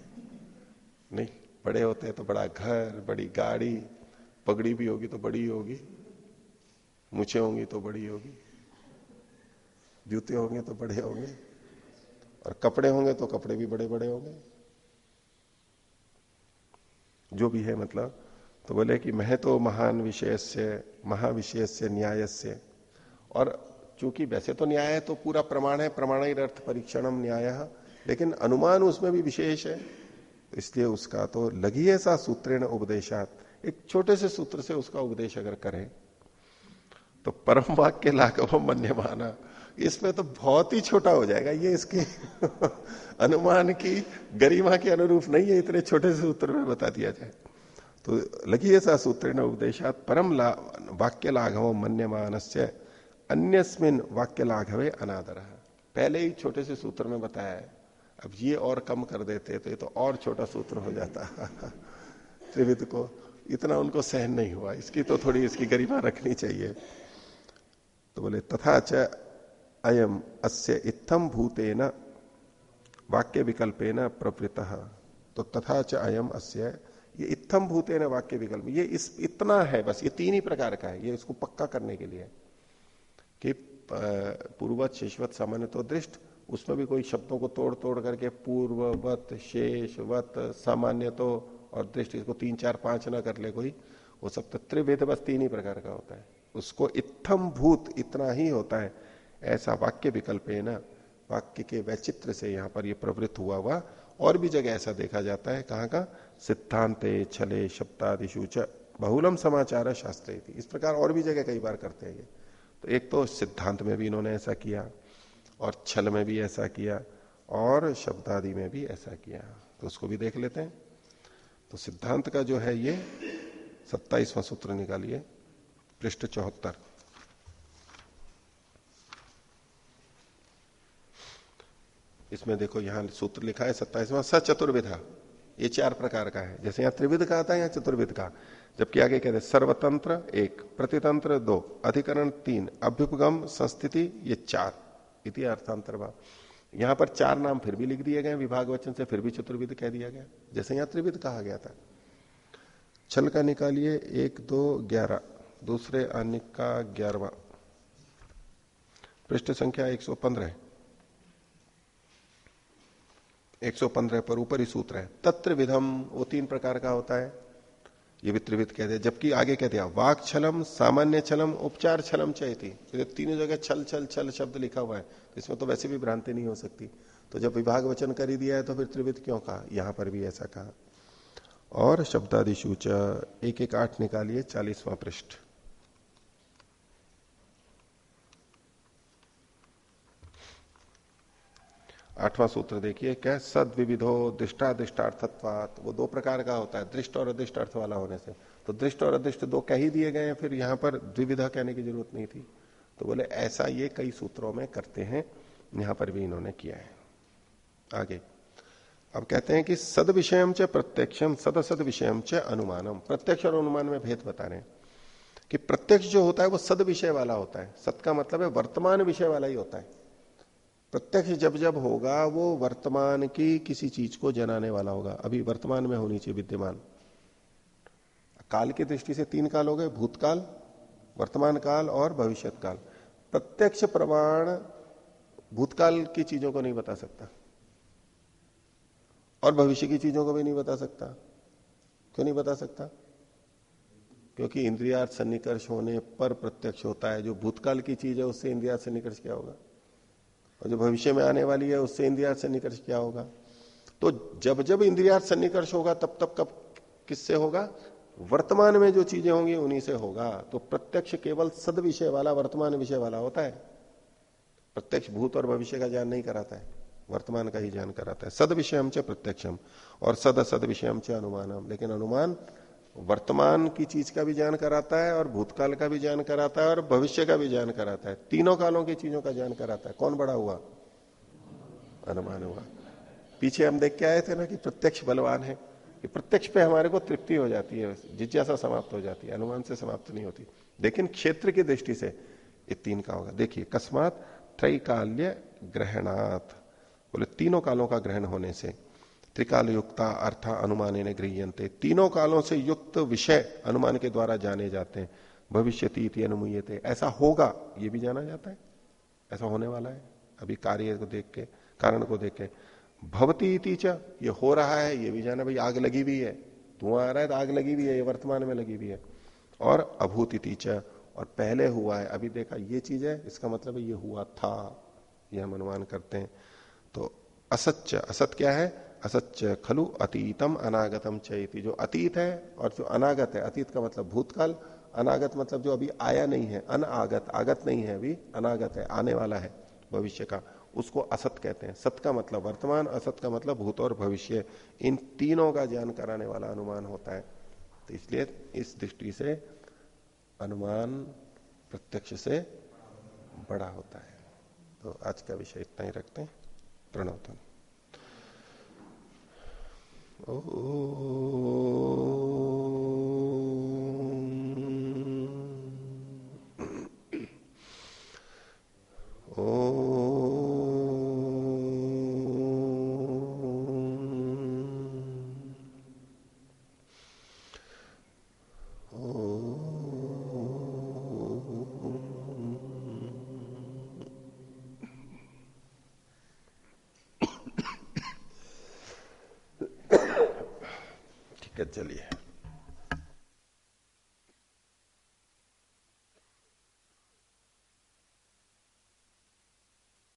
A: नहीं। बड़े होते हैं तो बड़ा घर, बड़ी गाड़ी, पगड़ी भी होगी तो बड़ी होगी, मुछे होंगी तो बड़ी होगी, जूते होंगे तो बड़े होंगे, और कपड़े होंगे तो कपड़े भी बड़े बड़े होंगे। जो भी है मतलब तो बोले कि मह तो महान विषय से महाविषय से न्याय से और चूँकि वैसे तो न्याय है तो पूरा प्रमाण है प्रमाण अर्थ परीक्षणम न्याय, लेकिन अनुमान उसमें भी विशेष है। इसलिए उसका तो लगी ऐसा सूत्रेण उपदेशात। एक छोटे से सूत्र से उसका उपदेश अगर करें तो परम वाक्य लाघव मन्य माना इसमें तो बहुत ही छोटा हो जाएगा। ये इसके अनुमान की गरिमा के अनुरूप नहीं है इतने छोटे से सूत्र में बता दिया जाए। तो लगी ऐसा सूत्र न उपदेशात परम ला, वाक्य लाघव मन्यमान से अन्यस्मिन वाक्य लाघवे अनादर। पहले ही छोटे से सूत्र में बताया है। अब ये और कम कर देते तो ये तो और छोटा सूत्र हो जाता। त्रिविद को इतना उनको सहन नहीं हुआ। इसकी तो थोड़ी इसकी गरिमा रखनी चाहिए। तो बोले, तथा च अयम अस्य इत्थम भूतेन वाक्य विकल्पेन प्रवृत। तो तथा च अयम अस्य, ये इत्थम भूतेन वाक्य विकल्प ये इस, इतना है बस, ये तीन ही प्रकार का है, ये इसको पक्का करने के लिए। कि पूर्वत, शेषवत सामान्य तो दृष्ट उसमें भी कोई शब्दों को तोड़ तोड़ करके पूर्ववत, शेषवत सामान्य तो और दृष्टि इसको तीन, चार, पाँच ना कर ले कोई, वो सब तो त्रिवेद बस तीन ही प्रकार का होता है। उसको इत्थम भूत इतना ही होता है, ऐसा वाक्य विकल्प है ना। वाक्य के वैचित्र से यहाँ पर ये प्रवृत्त हुआ हुआ, और भी जगह ऐसा देखा जाता है, कहाँ का? सिद्धांत छले शब्दादिशु च, बहुलम समाचार शास्त्र इस प्रकार और भी जगह कई बार करते हैं ये। तो एक तो सिद्धांत में भी इन्होंने ऐसा किया और छल में भी ऐसा किया और शब्दादि में भी ऐसा किया। तो उसको भी देख लेते हैं। तो सिद्धांत का जो है ये, सत्ताईसवां सूत्र निकालिए, पृष्ठ चौहत्तर। इसमें देखो, यहाँ सूत्र लिखा है सत्ताईसवां स चतुर्विधा ये चार प्रकार का है। जैसे यहाँ त्रिविध का आता है, यहाँ चतुर्विध का। जबकि आगे कहते हैं, सर्वतंत्र एक, प्रतितंत्र दो, अधिकरण तीन, अभ्युपगम संस्थिति ये चार। इति अर्थांतर भाव यहाँ पर चार नाम फिर भी लिख दिए गए, विभाग वचन से फिर भी चतुर्विद कह दिया गया। जैसे यहाँ त्रिविद कहा गया था। छल का निकालिए, एक, दो, ग्यारह। दूसरे अन्य का ग्यारहवा। पृष्ठ संख्या 115 115 पर ऊपर ही सूत्र है। तत्र विधम, वो तीन प्रकार का होता है। ये भी त्रिविध कहते हैं। जबकि आगे कहते हैं, वाक छलम, सामान्य छलम, उपचार छलम चाहिए तो तीनों जगह छल छल छल शब्द लिखा हुआ है। तो इसमें तो वैसे भी भ्रांति नहीं हो सकती। तो जब विभाग वचन कर ही दिया है तो फिर त्रिविध क्यों कहा? यहाँ पर भी ऐसा कहा। और शब्दादिशूच, एक एक आठ निकालिए, चालीसवां पृष्ठ। आठवां सूत्र देखिए क्या सद विविधो दृष्टाधिष्टार्थत्वात वो दो प्रकार का होता है, दृष्ट और अदृष्ट अर्थ वाला होने से। तो दृष्ट और अदृष्ट दो कह ही दिए गए हैं, फिर यहाँ पर द्विविधा कहने की ज़रूरत नहीं थी। तो बोले, ऐसा ये कई सूत्रों में करते हैं, यहाँ पर भी इन्होंने किया है। आगे, अब कहते हैं कि सद विषयम च प्रत्यक्षम सद सद विषयम च अनुमानम। प्रत्यक्ष और अनुमान में भेद बता रहे हैं कि प्रत्यक्ष जो होता है, वो सद विषय वाला होता है। सत का मतलब है वर्तमान विषय वाला ही होता है। प्रत्यक्ष जब जब होगा, वो वर्तमान की किसी चीज़ को जनाने वाला होगा। अभी वर्तमान में होनी चाहिए, विद्यमान। काल की दृष्टि से तीन काल हो गए, भूतकाल, वर्तमान काल और भविष्य काल। प्रत्यक्ष प्रमाण भूतकाल की चीज़ों को नहीं बता सकता। और भविष्य की चीज़ों को भी नहीं बता सकता। क्यों नहीं बता सकता? क्योंकि इंद्रियार्थ सन्निकर्ष होने पर प्रत्यक्ष होता है। जो भूतकाल की चीज़ है, उससे इंद्रियार्थ सन्निकर्ष क्या होगा? और जो भविष्य में आने वाली है, उससे इंद्रिया सन्निकर्ष क्या होगा? तो जब जब इंद्रिया सन्निकर्ष होगा, तब तब कब किससे होगा? वर्तमान में जो चीज़ें होंगी, उन्हीं से होगा। तो प्रत्यक्ष केवल सद विषय वाला, वर्तमान विषय वाला होता है। प्रत्यक्ष भूत और भविष्य का ज्ञान नहीं कराता है। वर्तमान का ही ज्ञान कराता है। सद विषय हम च प्रत्यक्षम और सद सद विषय हम च अनुमानम। लेकिन अनुमान वर्तमान की चीज़ का भी ज्ञान कराता है और भूतकाल का भी ज्ञान कराता है और भविष्य का भी ज्ञान कराता है। तीनों कालों की चीज़ों का ज्ञान कराता है। कौन बड़ा हुआ? अनुमान हुआ। पीछे हम देख के आए थे ना कि प्रत्यक्ष बलवान है, कि प्रत्यक्ष पे हमारे को तृप्ति हो जाती है, जिज्ञासा समाप्त हो जाती है, अनुमान से समाप्त नहीं होती। लेकिन क्षेत्र की दृष्टि से ये तीन का होगा। देखिए कस्मात त्रैकाल्य ग्रहणात। बोले, तीनों कालों का ग्रहण होने से त्रिकाल युक्ता अर्था अनुमान गृहते तीनों कालों से युक्त विषय अनुमान के द्वारा जाने जाते हैं। भविष्य तीति अनुमूयते। ऐसा होगा, ये भी जाना जाता है। ऐसा होने वाला है। अभी कार्य को देख के, कारण को देख के। भवती तीच ये हो रहा है, ये भी जाना, भाई, आग लगी हुई है। धुआँ आ रहा है तो आग लगी हुई है, ये वर्तमान में लगी हुई है। और अभूति तीच और पहले हुआ है, अभी देखा, ये चीज़ है, इसका मतलब ये हुआ था, ये हम अनुमान करते हैं। तो असत्य असत क्या है? असत्य खलु अतीतम अनागतम चैती। जो अतीत है और जो अनागत है, अतीत का मतलब भूतकाल, अनागत मतलब जो अभी आया नहीं है, अनागत, आगत नहीं है अभी, अनागत है, आने वाला है भविष्य का, उसको असत कहते हैं। सत का मतलब वर्तमान, असत का मतलब भूत और भविष्य। इन तीनों का ज्ञान कराने वाला अनुमान होता है। तो इसलिए इस दृष्टि से अनुमान प्रत्यक्ष से बड़ा होता है। तो आज का विषय इतना ही रखते हैं। प्रणवतन ओ